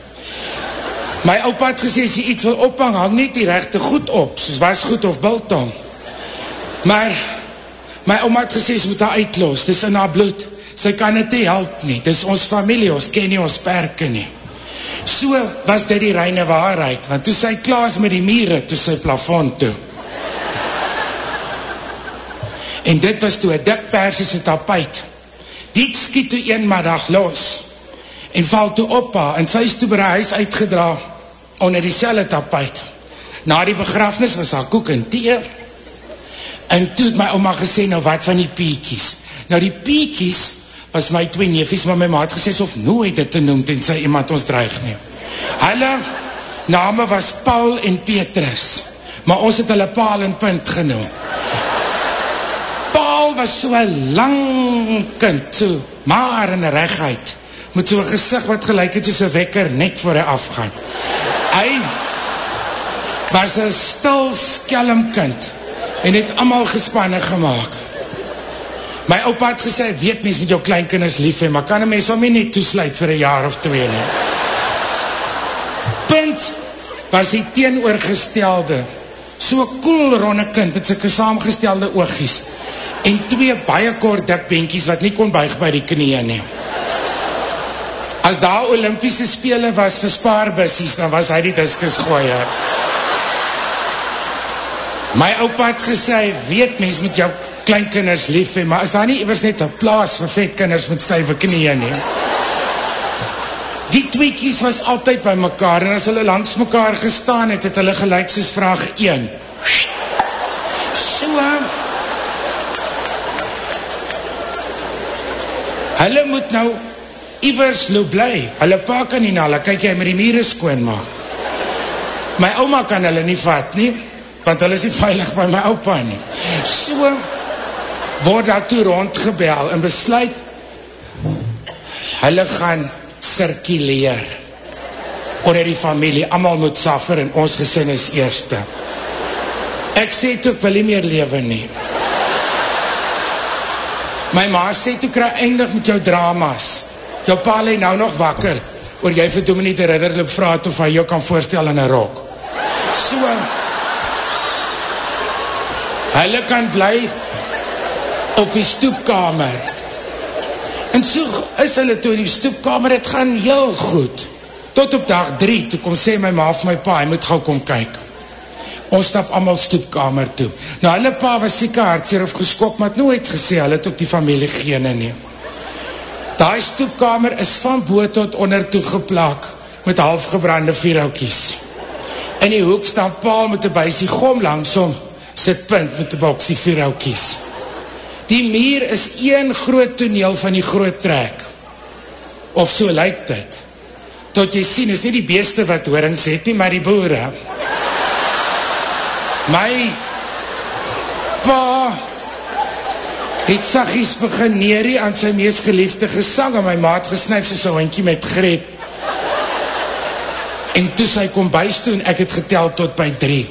My opa het gesê, as jy iets wil ophang, hang net die rechte goed op, soos was goed of biltong. Maar, my oma het gesê, sy moet haar uitloos, dis in haar bloed. Sy kan het nie help nie, dis ons familie, ons ken nie ons perke nie. So was dit die reine waarheid, want toe sy klaas met die miere, toe sy plafond toe. En dit was toe een dik persiese tapuit. Die skiet toe een middag los en val toe op haar en sy is toe by die huis uitgedra onder die selle tapuit. Na die begrafnis was haar koek en thee en toe het my oma gesê, nou wat van die piekies? Nou die piekies was my twee neefies, maar my ma het gesê, of nooit dit te noem, tenzij iemand ons dreig neem. Hulle name was Paul en Petrus, maar ons het hulle Paul en Punt genoem. Paul was so lang kind, so maar in regheid, met so'n gezicht wat gelijk het soos een wekker net voor hy afgaan. Hy was een stil skelm kind en het allemaal gespanne gemaakt. My opa het gesê, weet mens met jou kleinkinders lief hee, maar kan een mens om jy nie toesluit vir een jaar of twee nie. Punt was die teenoorgestelde, so cool ronde kind met syke saamgestelde oogies en twee baie kort dik benkies wat nie kon buig by die knieën nie. As daar Olympiese spele was vir spaarbussies, dan was hy die diskus gooier. My opa het gesê, weet mens met jou kleinkinders lief hee, maar is daar nie iwers net een plaas vir vetkinders met stuive knieën nie? Die tweekies was altyd by mekaar en as hulle langs mekaar gestaan het, het hulle gelijk soos vraag 1. So, hulle moet nou Ivers loop bly, hulle pa kan nie na, hulle kyk jy met die mire skoon maak. My oma kan hulle nie vat nie, want hulle is nie veilig by my opa nie. So word daar toe rondgebel en besluit, hulle gaan circuleer onder die familie, allemaal moet suffer en ons gesin is eerste. Ek sê toe, ek wil nie meer leven nie. My ma sê toe, kry eindig met jou dramas. Jou pa lê nou nog wakker, oor jy vir Dominie de Ridder loop vraat of hy jou kan voorstel in een rok. So, hulle kan bly op die stoepkamer. En so is hulle toe in die stoepkamer, het gaan heel goed. Tot op dag drie, toe kom sê my ma of my pa, hy moet gauw kom kyk. Ons stap allemaal stoepkamer toe. Nou, hulle pa was sieke hartseer of geskok, maar het nooit gesê, hulle het ook die familie gene neem. Daai stoepkamer is van boot tot onder toe geplak, met halfgebrande vierhoutjies. In die hoek staan paal met die buisie gom langsom, sit punt met die boksie vierhoutjies. Die meer is een groot toneel van die groot trek. Of so lyk dit. Tot jy sien, is nie die beeste wat hoorings het nie, maar die boere. My pa het sagies begin neerie aan sy meest geliefde gesang en my maat gesnuif soos een hondkie met greep. En toe sy kom bys toe en ek het getel tot by drie.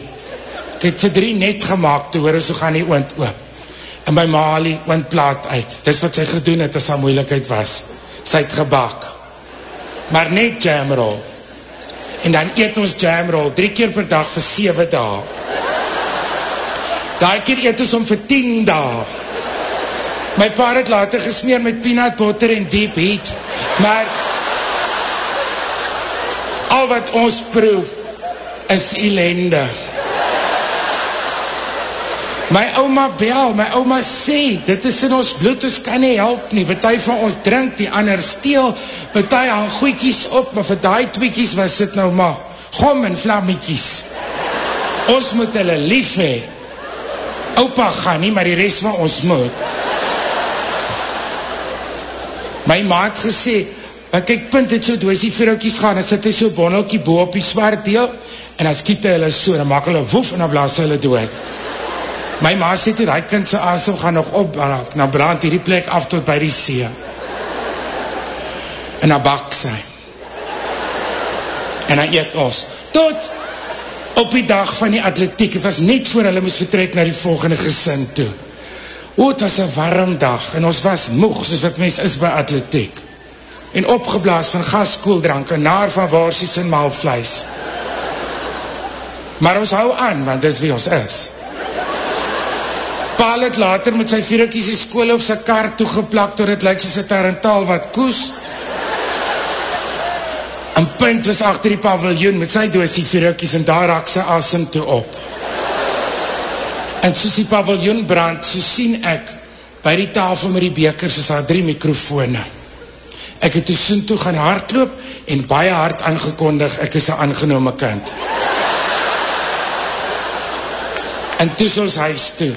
Ek het vir drie net gemaakt toe hoor, so gaan die oond oop. En my ma haal die oondplaat uit. Dis wat sy gedoen het as sy moeilikheid was. Sy het gebak. Maar net jamroll. En dan eet ons jamroll drie keer per dag vir 7 dae. Daai keer eet ons om vir 10 dae. My pa het later gesmeer met peanut butter en deep heat. Maar al wat ons proe is ellende. My ouma bel, my ouma sê, dit is in ons bloed, ons kan nie help nie, betu van ons drink, die ander steel, betu hang goeikies op, maar vir die tweekies was dit nou maar gom en vlammetjies. Ons moet hulle lief hee. Opa gaan nie, maar die rest van ons moet. My maat gesê, maar kyk, punt het so doosie vrouwkies gaan, en sit hy so bonnelkie bo op die zwart deel, en dan skiet hy hulle so, dan maak hulle woef, en dan blaas hulle dood. My ma sê toe, die kind sy asem gaan nog opbraak, dan brand hierdie plek af tot by die see. En dan bak sy. En dan eet ons. Tot op die dag van die atletiek, het was net voor hulle moes vertrek na die volgende gesin toe. O, het was een warm dag, en ons was moeg, soos wat mens is by atletiek. En opgeblaas van gaskoeldrank, en naar van waarsies en maalvleis. Maar ons hou aan, want dis wie ons is. Paal het later met sy vierkies die skool op sy kar toegeplak, door het lyk soos het tarantaal wat koes. En punt was achter die paviljoen met sy doos die vierkies, en daar raak sy asem toe op. En soos die paviljoen brand, so sien ek by die tafel met die bekers is daar drie mikrofone. Ek het toe soen toe gaan hardloop en baie hard aangekondig, ek is een aangenome kind. En toe is ons huis toe.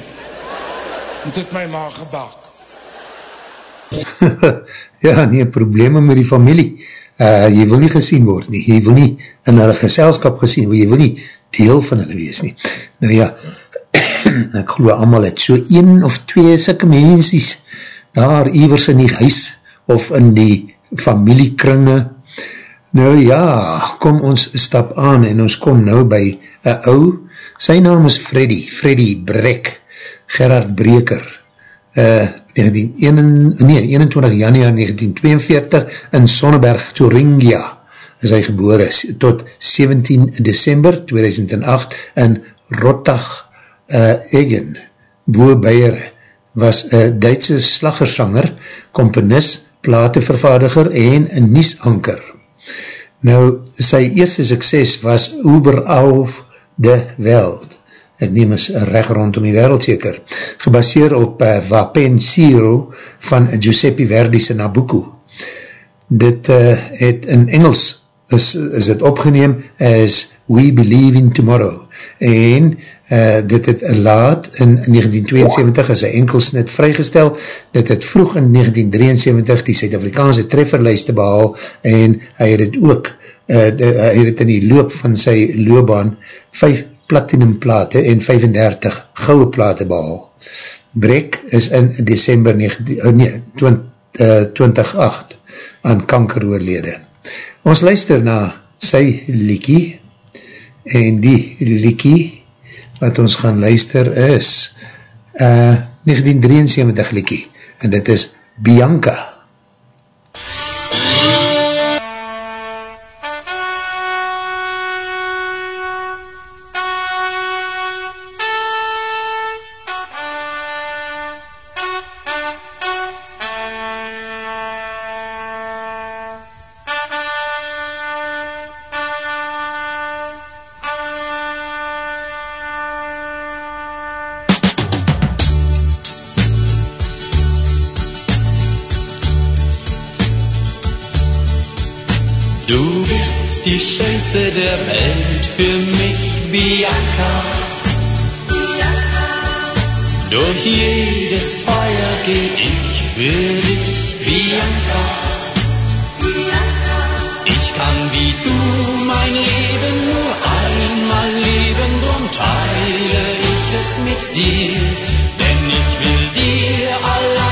En toe het my ma gebak. ja, nie, probleme met die familie. Uh, jy wil nie gesien word nie, jy wil nie in hulle geselskap gesien word, jy wil nie deel van hulle wees nie. Nou ja, ek geloof allemaal het so een of twee sikke mensies daar ewers in die huis of in die familiekringe. Nou ja, kom ons stap aan en ons kom nou by een ou, sy naam is Freddy, Freddy Brek, Gerard Breker, uh, 19, nee, 21 januari 1942 in Sonneberg, Thuringia, is hy geboor is, tot 17 december 2008 in Rottag, uh, Egen, Boe Beiere, was een Duitse slaggersanger, komponist, platevervaardiger en een niesanker. Nou, sy eerste sukses was Uber auf de Welt, ek neem is recht rondom die wereld seker, gebaseer op uh, Wapen Zero van Giuseppe Verdi's Nabucco. Dit uh, het in Engels is, is het opgeneem as We Believe in Tomorrow. En uh, dit het laat in 1972 as een enkelsnit vrygestel. Dit het vroeg in 1973 die Suid-Afrikaanse trefferlijste behaal en hy het het ook, uh, de, hy het het in die loop van sy loopbaan 5 platinum plate en 35 gouwe plate behaal. Brek is in december 19, uh, nee, 20, uh, 2008 aan kanker oorlede. Ons luister na sy liekie en die liekie wat ons gaan luister is uh, 1973 liekie en dit is Bianca. Du schönste der Welt für mich, Bianca. Durch jedes Feuer geh ich für dich, Bianca. Ich kann wie du mein Leben nur einmal leben, drum teile ich es mit dir. Denn ich will dir allein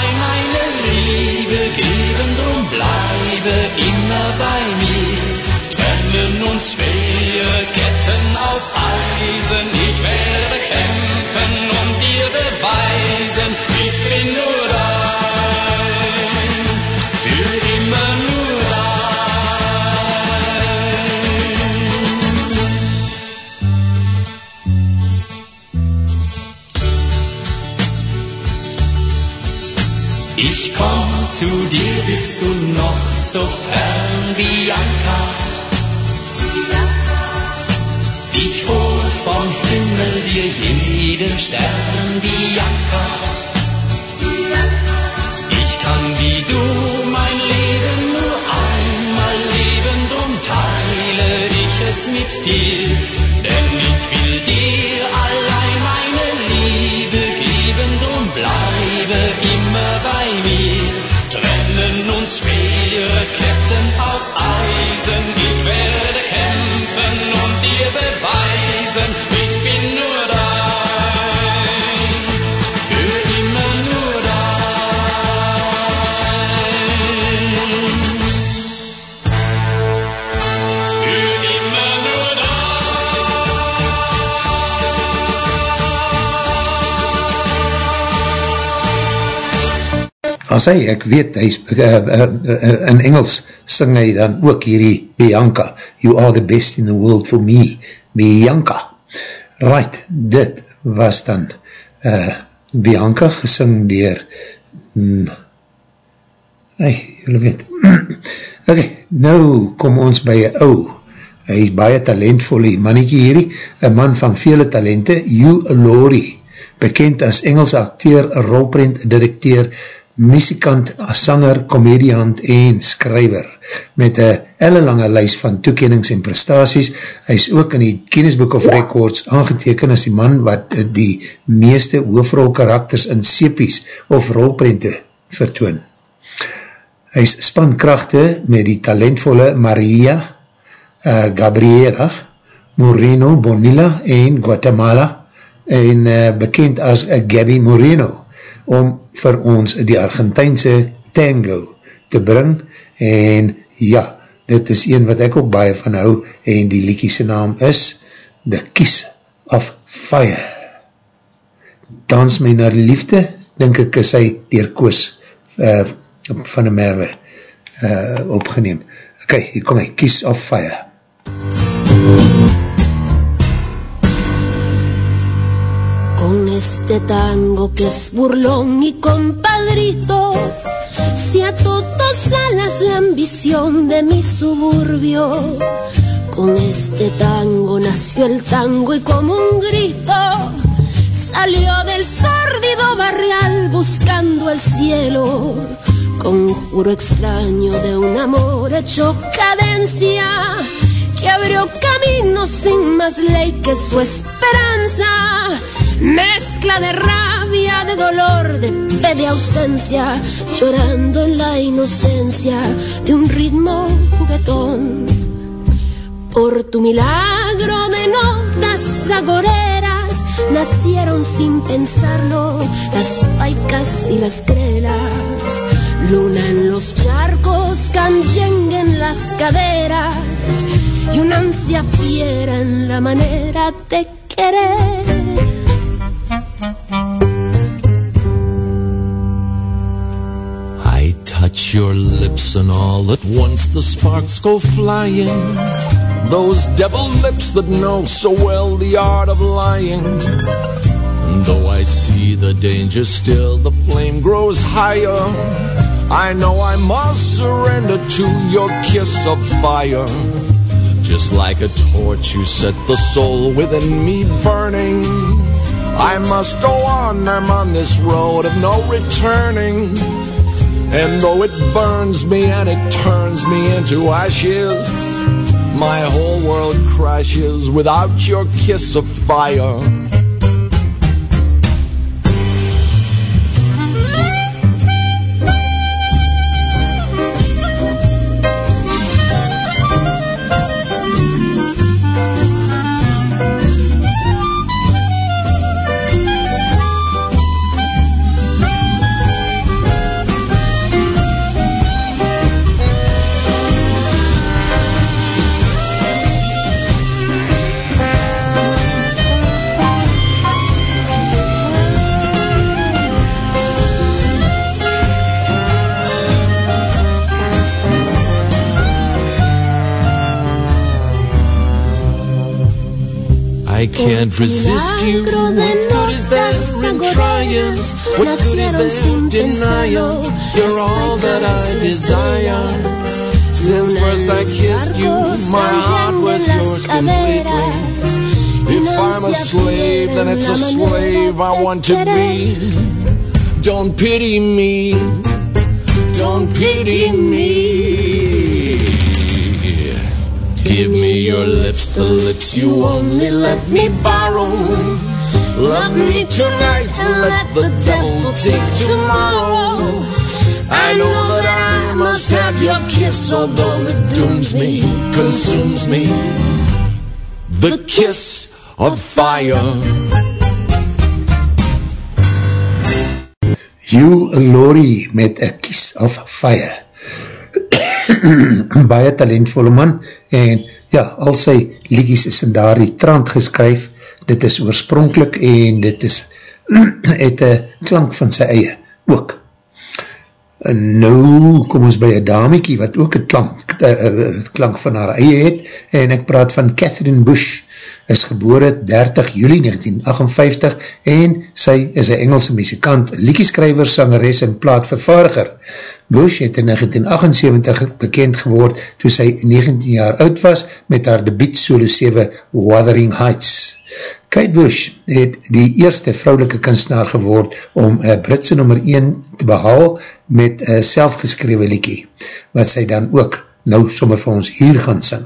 Schwere Ketten aus Eisen, ich werde kämpfen und dir beweisen, ich bin nur dein, für immer nur dein. Ich komm zu dir, bist du noch so fern, Bianca. Ich jeden Stern, Bianca. Ich kann wie du mein Leben nur einmal leben, drum teile ich es mit dir. Denn ich will dir allein meine Liebe geben, drum bleibe immer bei mir. Trennen uns schwere Ketten aus Eisen, as hy, ek weet, hy, uh, uh, uh, in Engels sing hy dan ook hierdie Bianca, you are the best in the world for me, Bianca. Right, dit was dan uh, Bianca gesing dier hmm, hey, jylle weet ok, nou kom ons by een ou, hy is baie talentvolle mannetjie hierdie, een man van vele talente, Hugh Laurie, bekend as Engelse acteur, rolprent, directeur, muzikant, sanger, komediant en skryver, met een ellelange lijst van toekennings en prestaties. Hy is ook in die Guinness Book of Records aangeteken as die man wat die meeste hoofrolkarakters in sepies of rolprente vertoon. Hy is spankrachte met die talentvolle Maria uh, Gabriela, Moreno Bonilla en Guatemala en uh, bekend as uh, Gabby Moreno om vir ons die Argentijnse tango te bring. En ja, dit is een wat ek ook baie van hou en die liekiese naam is The Kiss of Fire. Dans my naar liefde denk ek is hy dier Koos uh, van die Merwe uh, opgeneem. Ok, hier kom hy, Kiss of Fire Con este tango que es burlón y compadrito, se ató dos alas la ambición de mi suburbio. Con este tango nació el tango y como un grito salió del sórdido barrial buscando el cielo. Conjuro extraño de un amor hecho cadencia que abrió camino sin más ley que su esperanza. Mezcla de rabia, de dolor, de fe, de ausencia, llorando en la inocencia de un ritmo juguetón. Por tu milagro de notas agoreras nacieron sin pensarlo las paicas y las crelas. Luna en los charcos, canyengue en las caderas y una ansia fiera en la manera de querer. I touch your lips and all at once the sparks go flying. Those devil lips that know so well the art of lying. Though I see the danger still, the flame grows higher. I know I must surrender to your kiss of fire. Just like a torch, you set the soul within me burning. I must go on, I'm on this road of no returning. And though it burns me and it turns me into ashes, my whole world crashes without your kiss of fire. I can't resist you. What good is there in agoreras What good is there pensarlo denying? You're all that I desire. Since first I kissed you, my heart was yours completely. If I'm a slave, then it's a slave I want to be. Don't pity me. Don't pity me. Give me your lips, the lips you only let me borrow. Love me tonight and let the devil take tomorrow. I know that I must have your kiss, although it dooms me, consumes me. The kiss of fire. Hugh Laurie met A Kiss of Fire. Baie talentvolle man en ja, al sy liedjes is in daar die trant geskryf, dit is oorspronkelijk en dit is het een klank van sy eie ook. En nou kom ons by een damiekie wat ook een klank, uh, uh, klank van haar eie het en ek praat van Catherine Bush is gebore 30 juli 1958 en sy is een Engelse muzikant, liedjeskrijver, sangeres en plaatvervaardiger. Bush het in 1978 bekend geword toe sy 19 jaar oud was met haar debiet solo 7 Wuthering Heights. Kate Bush het die eerste vrouwelike kunstenaar geword om een Britse nummer 1 te behaal met een selfgeskrewe liekie, wat sy dan ook nou sommer vir ons hier gaan sing.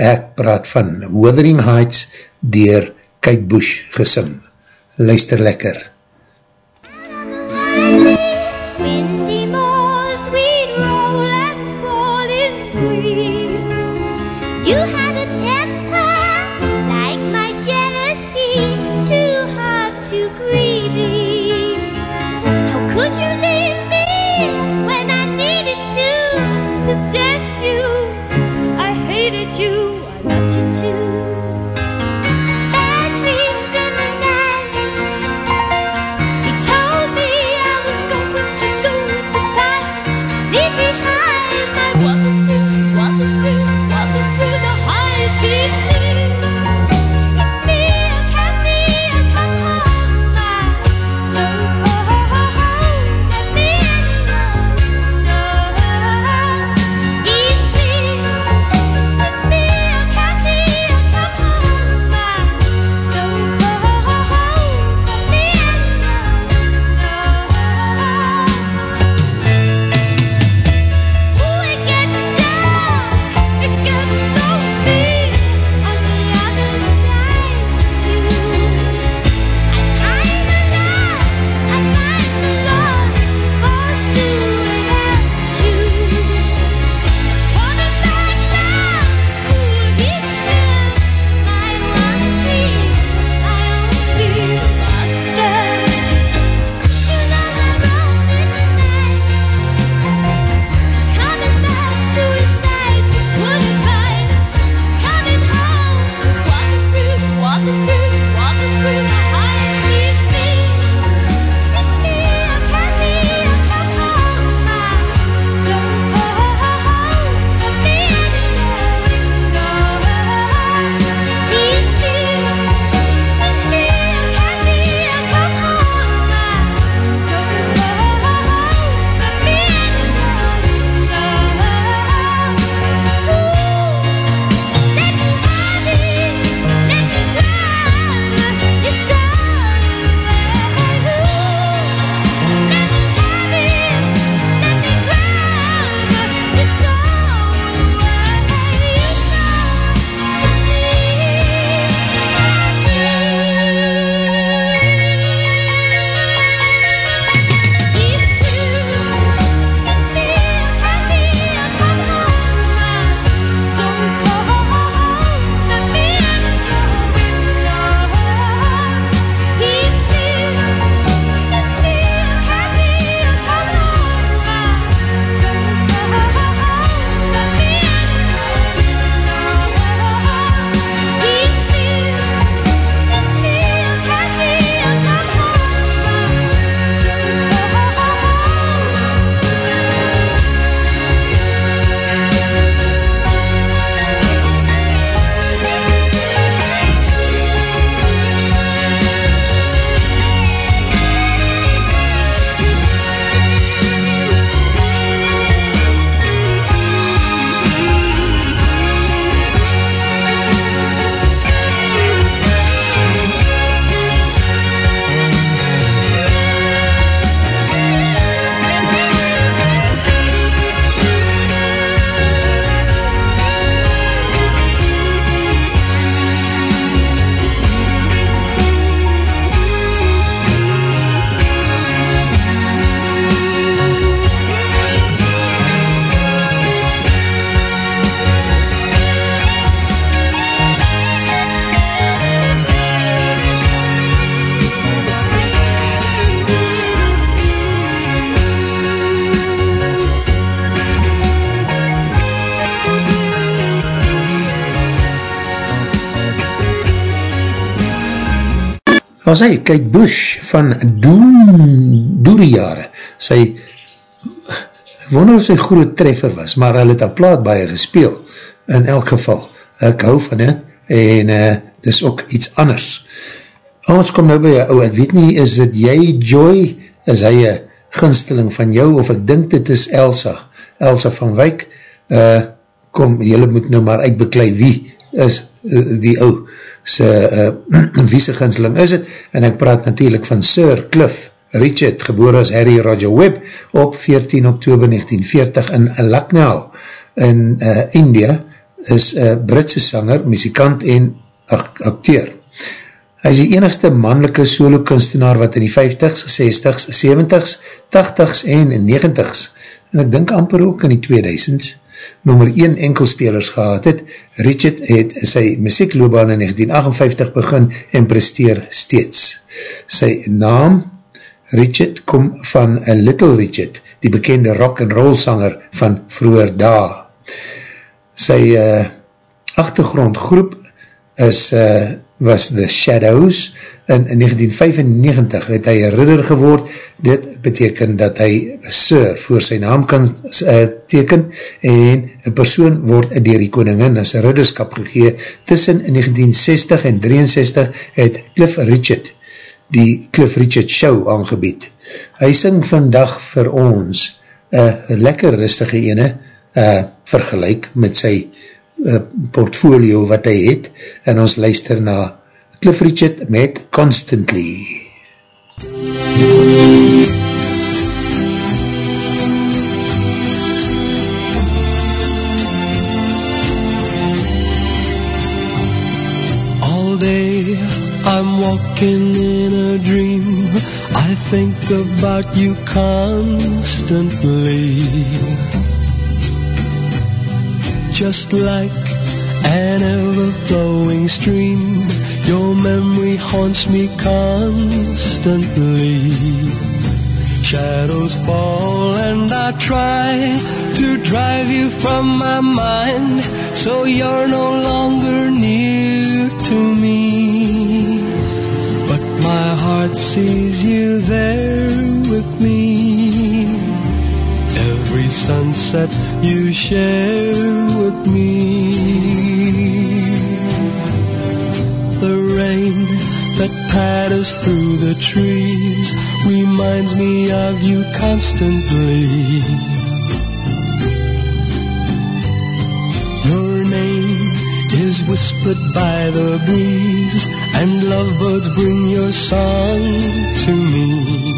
Ek praat van Wuthering Heights dier Kate Bush gesing. Luister lekker. Was hy, Kate Bush van Doen, Doeriejare, sy wonder of sy groot treffer was, maar hy het al plaat baie gespeel, in elk geval, ek hou van het, en uh, dis ook iets anders. Ons kom nou by jou, oh, ek weet nie, is het jy Joy, is hy een ginsteling van jou, of ek dink dit is Elsa, Elsa van Wyk, uh, kom, jylle moet nou maar uitbeklei wie is uh, die ou, sy, uh, wie sy ginsteling is het, en ek praat natuurlijk van Sir Cliff Richard, geboor as Harry Roger Webb, op 14 oktober 1940 in Lucknow, in uh, India, is een Britse sanger, muzikant en acteur. Hy is die enigste mannelike solo kunstenaar wat in die 50s, 60s, 70s, 80s en 90s, en ek dink amper ook in die 2000s, nummer 1 enkelspelers gehad het. Richard het sy muziekloobaan in 1958 begin en presteer steeds. Sy naam, Richard, kom van A Little Richard, die bekende rock and roll sanger van vroeger daar. Sy uh, achtergrondgroep is uh, was The Shadows. In, in 1995 het hy een ridder geword. Dit beteken dat hy Sir voor sy naam kan uh, teken en een persoon word dier die koningin as ridderskap gegeen. Tussen 1960 en 63 het Cliff Richard die Cliff Richard Show aangebied. Hy sing vandag vir ons een lekker rustige ene uh, vergelijk met sy uh, portfolio wat hy het en ons luister na Cliff Richard met Constantly. All day I'm walking in a dream. I think about you constantly. Just like an ever flowing stream your memory haunts me constantly. Shadows fall and I try to drive you from my mind so you're no longer near to me. But my heart sees you there with me. Every sunset you share with me the rain that patters through the trees reminds me of you constantly. Your name is whispered by the breeze, and lovebirds bring your song to me.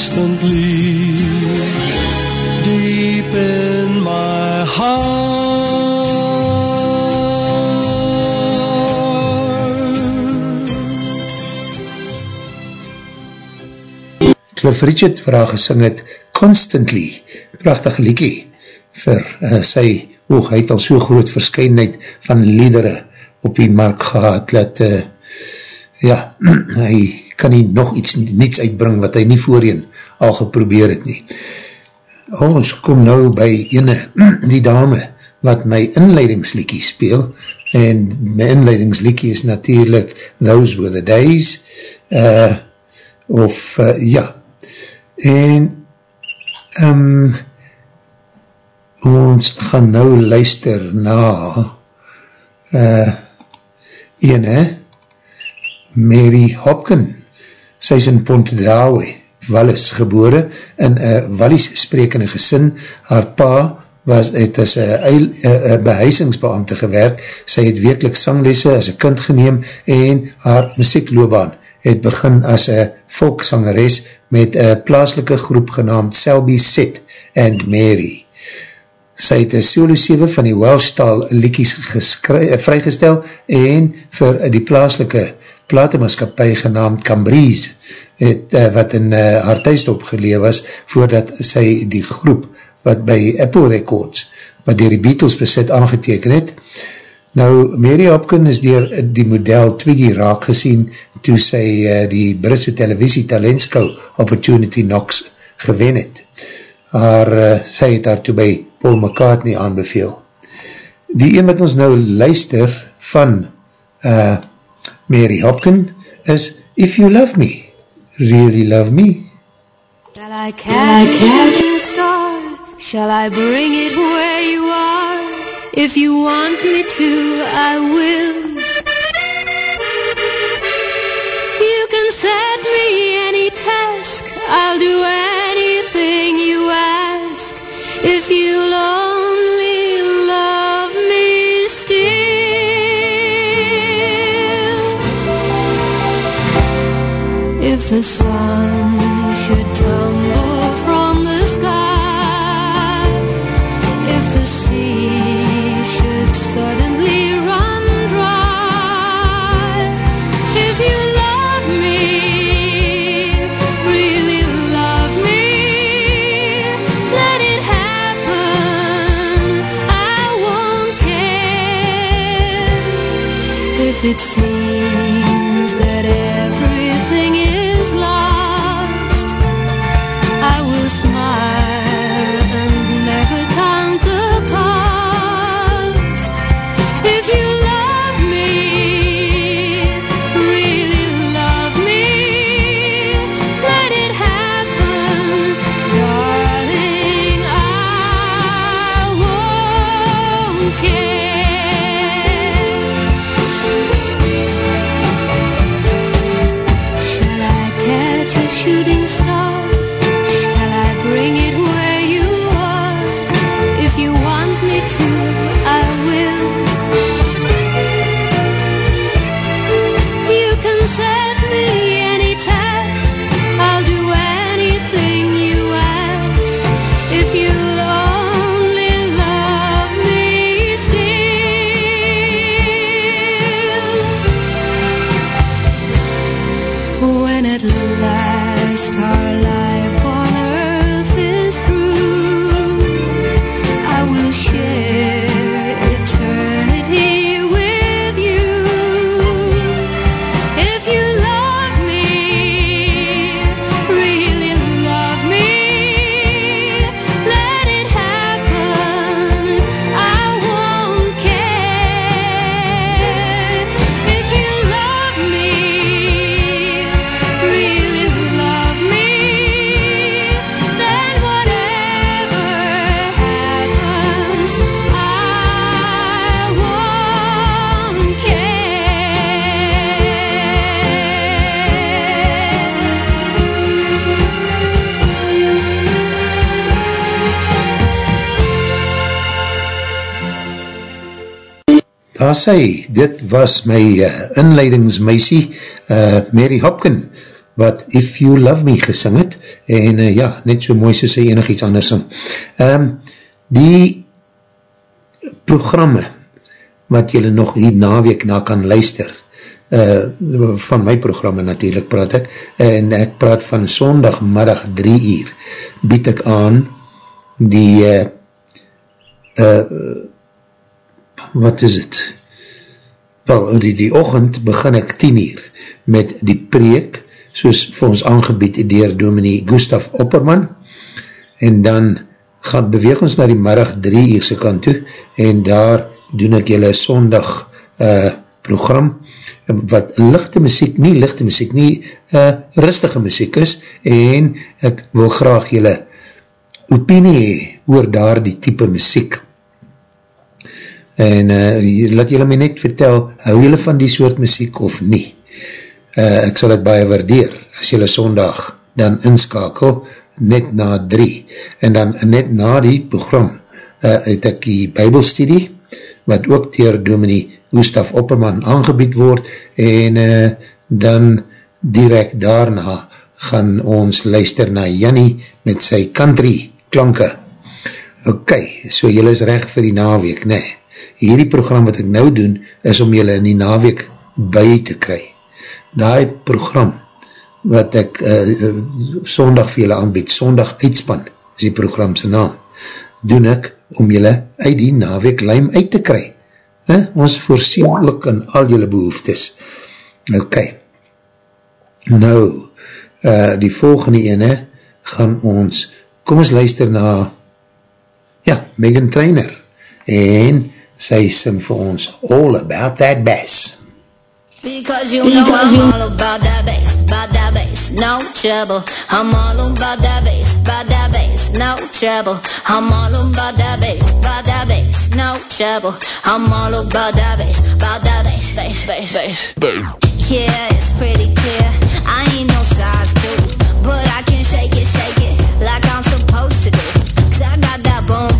constantly deep in my heart. Cliff Richard vir haar gesing het Constantly, prachtig liekie vir uh, sy, oog, hy het al so groot verskynheid van liedere op die mark gehad, dat uh, ja, hy kan nie nog iets niets uitbring wat hy nie voorheen al geprobeer het nie. Ons kom nou by ene, die dame, wat my inleidingsliekie speel, en my inleidingsliekie is natuurlijk Those Were The Days, uh, of, uh, ja, en um, ons gaan nou luister na uh, ene Mary Hopkin. Sy is in Pontedawe, Wallis, gebore in een Wallis sprekende gesin. Haar pa was, het as een behuisingsbeamte gewerk. Sy het wekelijk sanglese as een kind geneem en haar muziekloobaan het begin as een volksangeres met een plaaslike groep genaamd Selby Set and Mary. Sy het een solo 7 van die Welsh-taal liekies vrygestel en vir die plaaslike platemaskapie genaamd Cambrise, het, uh, wat in uh, haar thuisdop geleef was, voordat sy die groep wat by Apple Records, wat dier die Beatles besit aangeteken het. Nou, Mary Hopkin is dier die model Twiggy raak gesien toe sy uh, die Britse televisie talentskou Opportunity Knox gewen het. Haar, uh, sy het haar toe by Paul McCartney aanbeveel. Die een wat ons nou luister van uh, Mary Hopkin is If You Love Me, Really Love Me. Shall I catch a shooting star? Shall I bring it where you are? If you want me to, I will. Daar sy, dit was my uh, inleidingsmeisie, uh, Mary Hopkin, wat If You Love Me gesing het, en uh, ja, net so mooi soos sy enig iets anders sing. Um, die programme, wat jylle nog hier naweek na kan luister, uh, van my programme natuurlijk praat ek, en ek praat van sondagmiddag 3 uur, bied ek aan die uh, uh, wat is het? Wel, die, die ochend begin ek 10 uur met die preek, soos vir ons aangebied dier dominee Gustaf Opperman, en dan gaan beweeg ons na die middag 3 uurse kant toe, en daar doen ek jylle sondag uh, program, wat lichte muziek, nie lichte muziek, nie uh, rustige muziek is, en ek wil graag jylle opinie oor daar die type muziek, en uh, laat julle my net vertel, hou julle van die soort muziek of nie. uh, ek sal het baie waardeer, as jylle sondag dan inskakel, net na drie, en dan net na die program, uh, het ek die bybelstudie, wat ook dier dominee Gustaf Opperman aangebied word, en uh, dan direct daarna gaan ons luister na Jannie met sy country klanke. Ok, so jylle is recht vir die naweek, nee. Hierdie program wat ek nou doen, is om jylle in die naweek by te kry. Daai program, wat ek uh, sondag vir jylle aanbied, sondag uitspan, is die programse naam, doen ek om jylle uit die naweek lijm uit te kry. Eh? Ons voorsien ook in al jylle behoeftes. Ok, nou, uh, die volgende ene, gaan ons, kom ons luister na, ja, Megan Trainer, en sy sing vir ons All About That Bass. Because you know I'm all about that bass, about that bass, no trouble. I'm all about that bass, about that bass, no trouble. I'm all about that bass, about that bass, no trouble. I'm all about that bass, about that bass, bass, bass, bass. Yeah, it's pretty clear. I ain't no size two, but I can shake it, shake it like I'm supposed to do. Cause I got that boom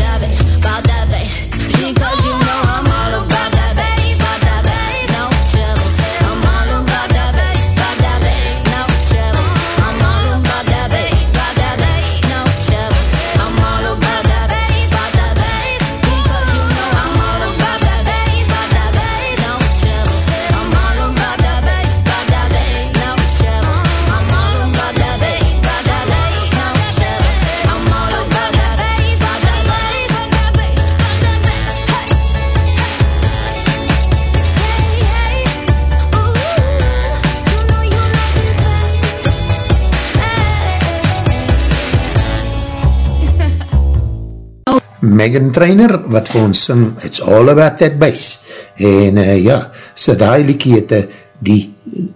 Megan Trainer, wat vir ons sing, It's All About That Bass. En uh, ja, so die liekie het uh, die uh,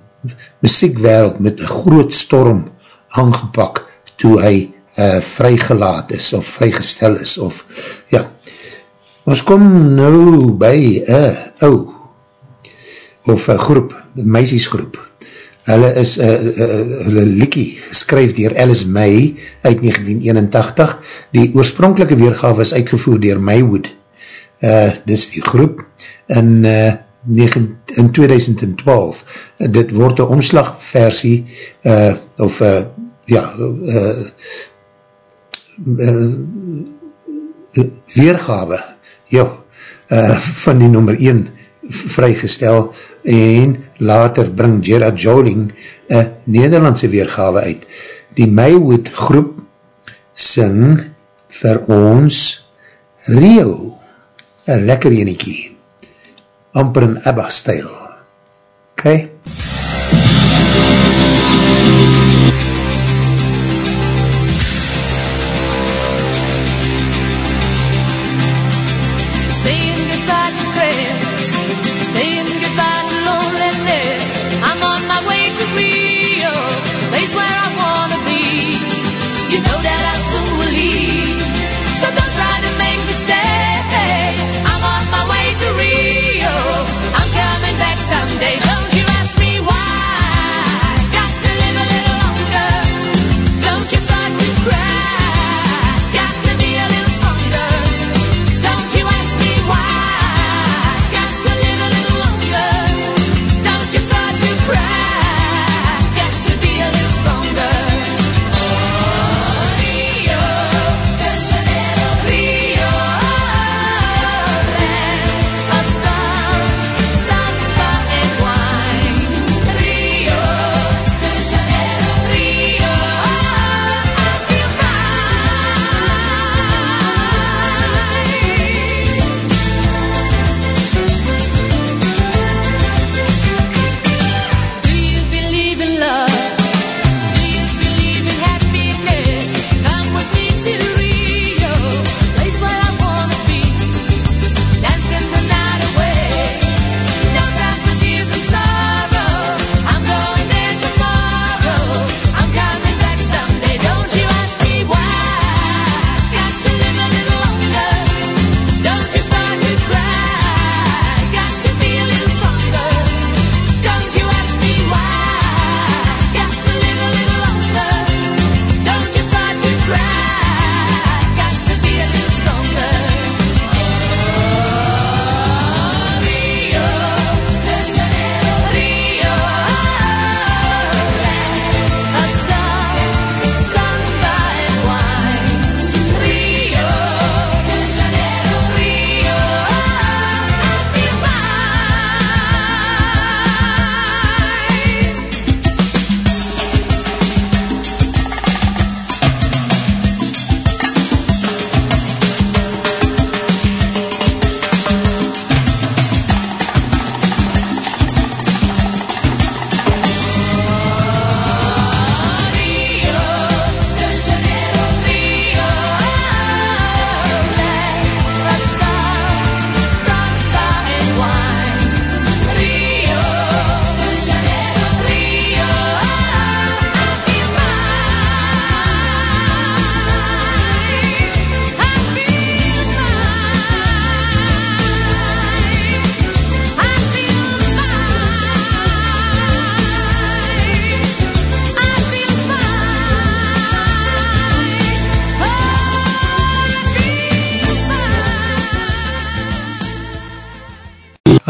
muziekwereld met een groot storm aangepak toe hy uh, vrygelaat is of vrygestel is of ja. Ons kom nou by een uh, ou of een groep, een meisiesgroep. Hulle is uh, uh, hulle liekie geskryf dier Alice May uit 1981. Die oorspronkelike weergave is uitgevoer dier Maywood. Uh, dis die groep in, uh, 9, in 2012. Uh, dit word een omslagversie uh, of uh, ja uh, uh, weergave ja, uh, van die nummer 1 vrygestel en later bring Gerard Joling een Nederlandse weergawe uit. Die Maywood groep sing vir ons Rio, een lekker eniekie, amper in ABBA stijl. Ok? Saying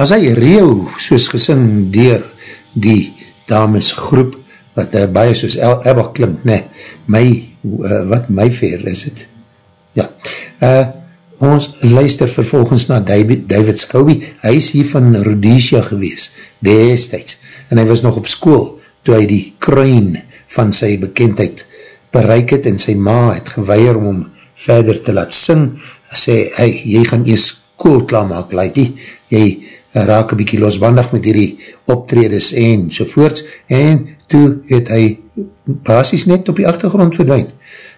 As hy Rio soos gesing dier die dames groep, wat uh, baie soos El Ebba klink, ne, my, uh, wat my ver is het? Ja, uh, ons luister vervolgens na David, David Scobie, hy is hier van Rhodesia gewees, destijds, en hy was nog op school, toe hy die kruin van sy bekendheid bereik het, en sy ma het geweier om hom verder te laat sing, sê, hey, jy gaan eers school klaarmaak, laitie, jy raak een bykie losbandig met hierdie optredes en sovoorts, en toe het hy basis net op die achtergrond verdwijn.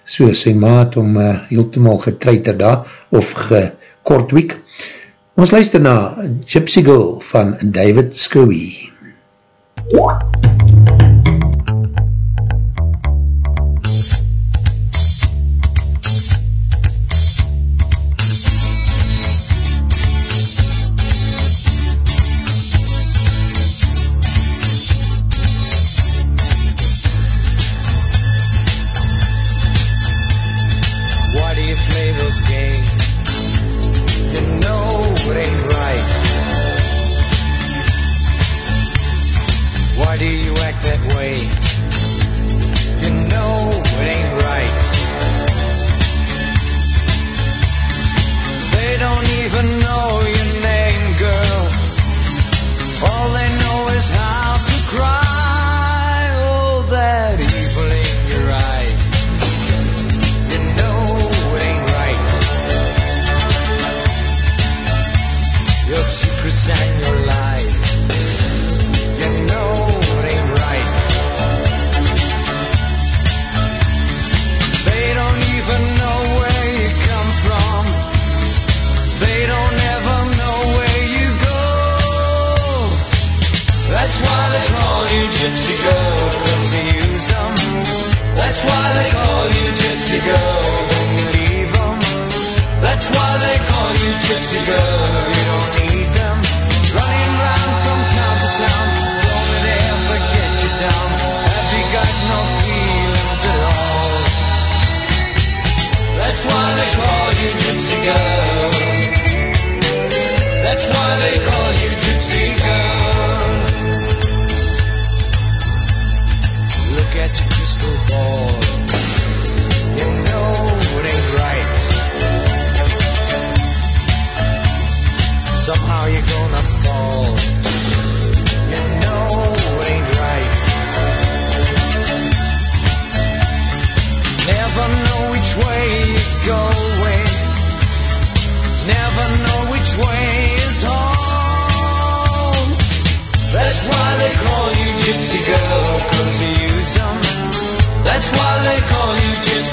So, sy maat om uh, heeltemaal getreiter daar, of gekortwiek. Ons luister na Gypsy Girl van David Scobie. Why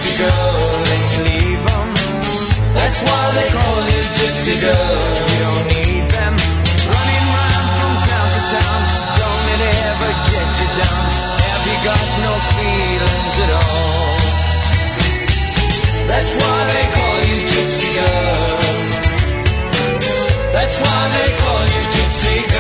gypsy girl and you leave them. That's why they call you gypsy girl. You don't need them running round from town to town. Don't it ever get you down. Have you got no feelings at all? That's why they call you gypsy girl. That's why they call you gypsy girl.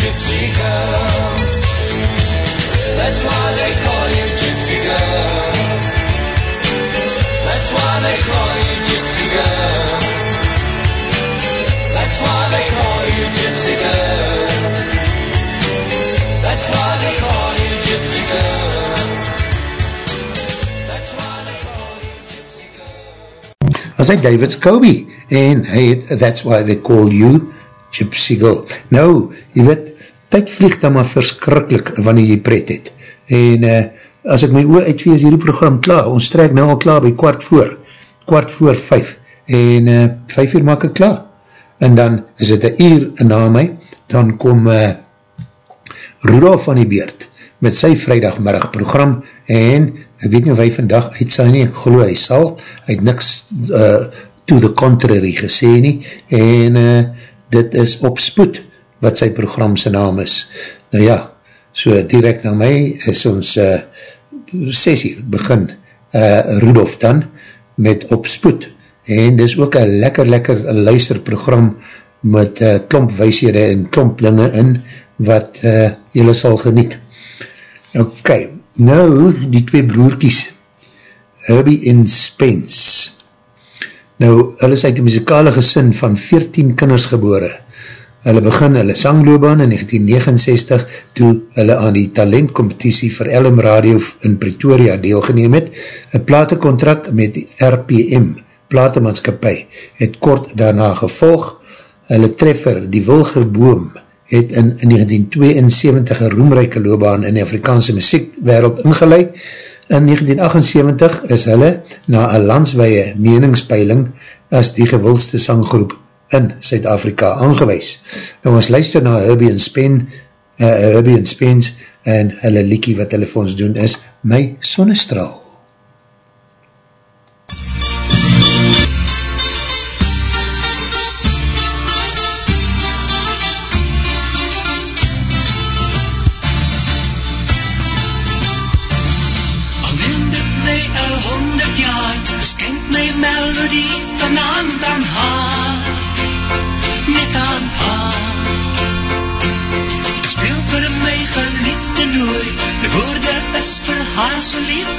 Gypsy girl. That's why they call you gypsy girl. That's why they call you gypsy girl. That's why they call you gypsy girl. That's why they call you gypsy girl. That's why they call you gypsy girl. as hy David Scobie en hy het, that's why they call you Gypsy Girl. Nou, jy weet, tyd vlieg dan maar verskrikkelijk wanneer jy pret het. En uh, as ek my oor uitvee is hierdie program klaar, ons trek nou al klaar by kwart voor, kwart voor vijf, en uh, vijf uur maak ek klaar. En dan is het een uur na my, dan kom uh, Rudolf van die Beert met sy vrijdagmiddag program en ek weet nie of hy vandag uitsaai nie, ek geloof hy sal, hy het niks uh, to the contrary gesê nie en uh, dit is op spoed wat sy program sy naam is. Nou ja, so direct na my is ons uh, sessie begin uh, Rudolf dan met op spoed en dis ook een lekker lekker luisterprogram met uh, klomp wijshede en klomp linge in wat uh, jylle sal geniet. Ok, nou die twee broerkies, Herbie en Spence. Nou, hulle is uit die muzikale gesin van 14 kinders gebore. Hulle begin hulle sangloobaan in 1969 toe hulle aan die talentcompetitie vir LM Radio in Pretoria deelgeneem het. Een platencontract met RPM, platenmaatskapie, het kort daarna gevolg. Hulle treffer, die Wilgerboom, het in 1972 een roemrijke loopbaan in die Afrikaanse muziekwereld ingeleid. In 1978 is hulle na een landsweie meningspeiling as die gewildste sanggroep in Suid-Afrika aangewees. Nou ons luister na Herbie en Spen, uh, Herbie en Spens en hulle liekie wat hulle vir ons doen is My Sonnestraal. solito.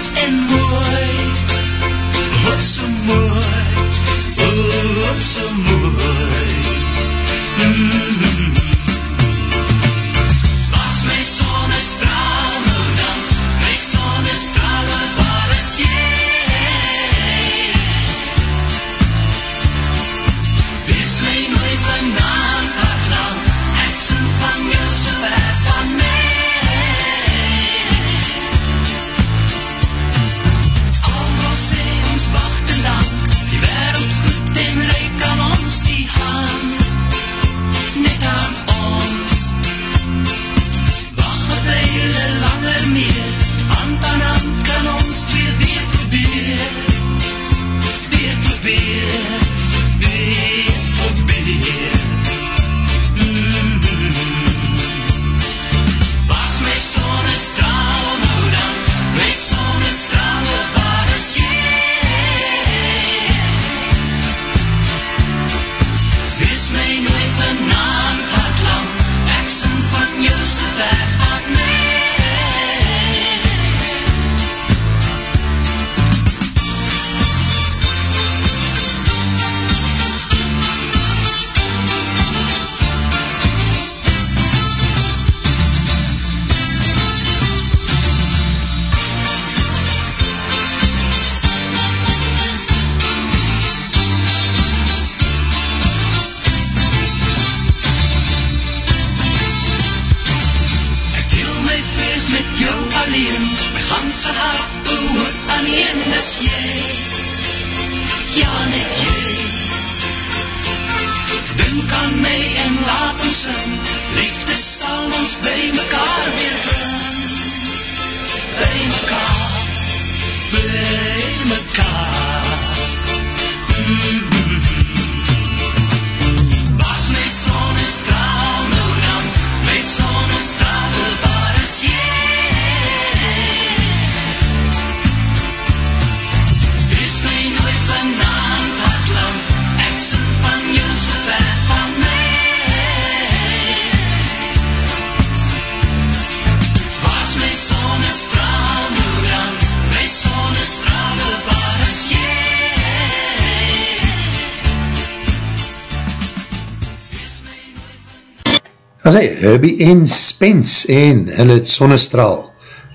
Herbie en Spence en hulle het sonnestraal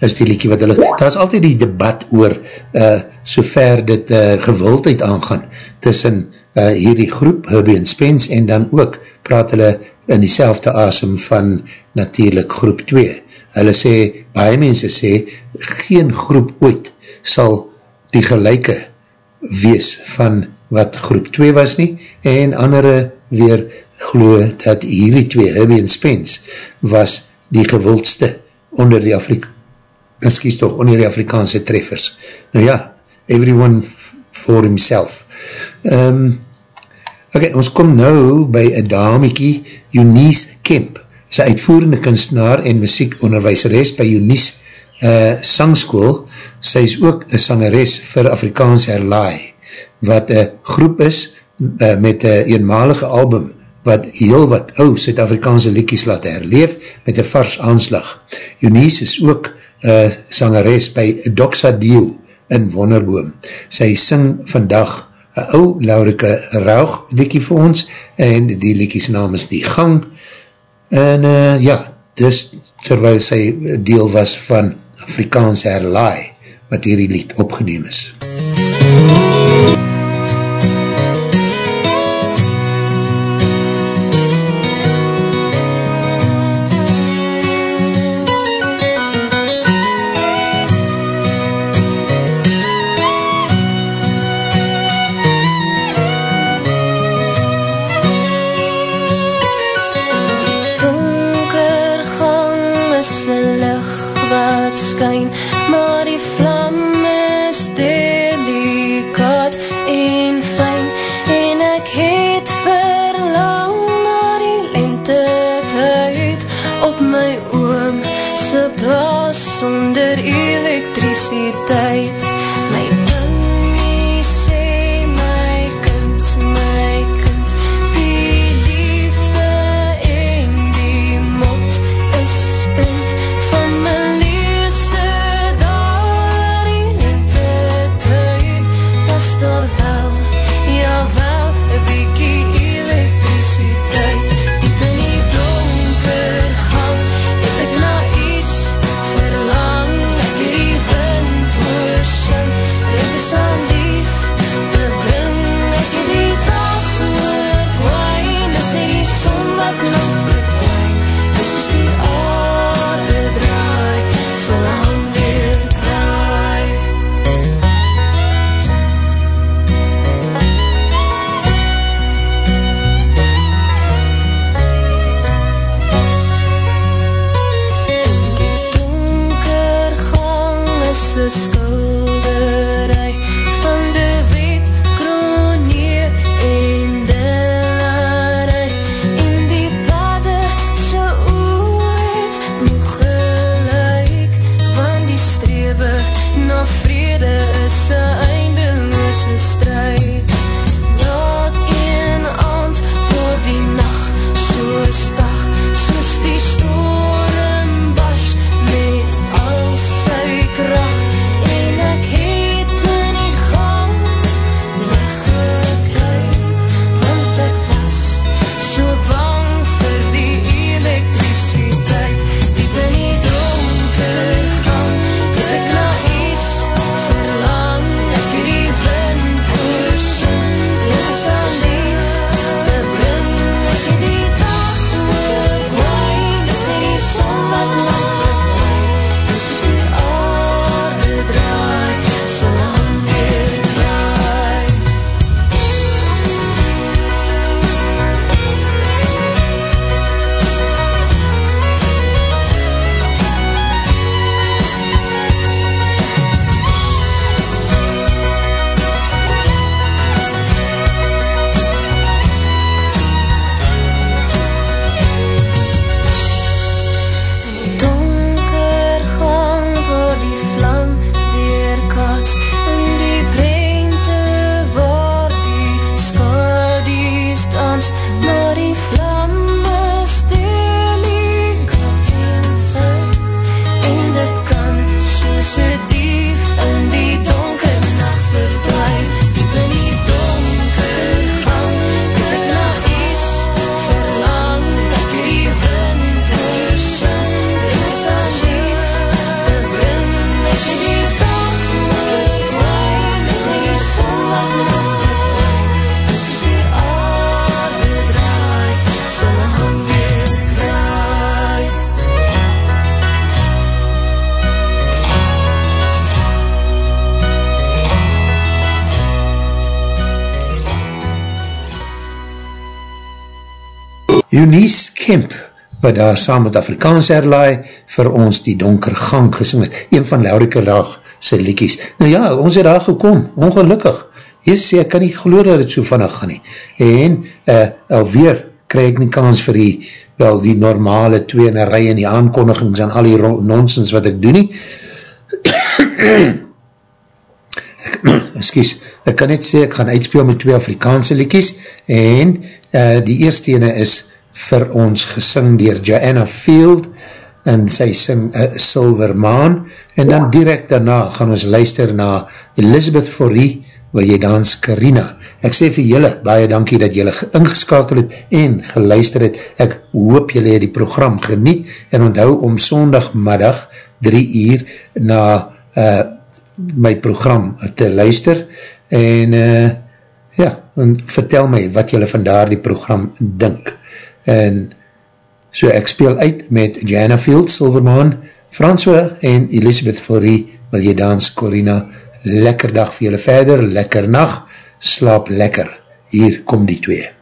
is die liekie wat hulle, daar is altyd die debat oor uh, so ver dit uh, gewildheid aangaan tussen uh, hierdie groep Herbie en Spence en dan ook praat hulle in die selfde asem van natuurlijk groep 2. Hulle sê, baie mense sê, geen groep ooit sal die gelijke wees van wat groep 2 was nie en andere weer glo dat hierdie twee, Herbie en Spence, was die gewildste onder die Afrika excuse toch, onder die Afrikaanse treffers. Nou ja, everyone for himself. Um, ok, ons kom nou by een damiekie, Eunice Kemp, sy uitvoerende kunstenaar en muziekonderwijseres by Eunice uh, Sangskool, sy is ook een sangeres vir Afrikaans Herlaai, wat een groep is uh, met een eenmalige album, wat heel wat ou Suid-Afrikaanse liedjes laat herleef met een vars aanslag. Eunice is ook uh, sangeres by Doxa Dio in Wonderboom. Sy sing vandag een ou Laurike Raug liedje vir ons en die liedjes naam is Die Gang en uh, ja, dus terwijl sy deel was van Afrikaans Herlaai wat hierdie lied opgeneem is. MUZIEK Eunice Kemp, wat daar saam met Afrikaans herlaai, vir ons die donker gang gesing het, een van Laurike Laag sy liekies. Nou ja, ons het daar gekom, ongelukkig. Sê, ek kan nie geloof dat het so vannig gaan nie. En uh, alweer krijg ek nie kans vir die, wel die normale twee in een rij en die aankondigings en al die nonsens wat ek doen nie. Excuse, ek kan net sê, ek gaan uitspeel met twee Afrikaanse liekies en uh, die eerste ene is vir ons gesing dier Joanna Field en sy sing uh, Silver Maan en dan direct daarna gaan ons luister na Elizabeth Forrie wil jy dans Carina. Ek sê vir julle, baie dankie dat julle ingeskakel het en geluister het. Ek hoop julle het die program geniet en onthou om sondagmiddag drie uur na uh, my program te luister en uh, ja, en vertel my wat julle van daar die program dink. En so ek speel uit met Jana Field, Silverman, François en Elisabeth Forrie, wil jy dans Corina lekker dag vir julle verder, lekker nacht, slaap lekker. Hier kom die twee.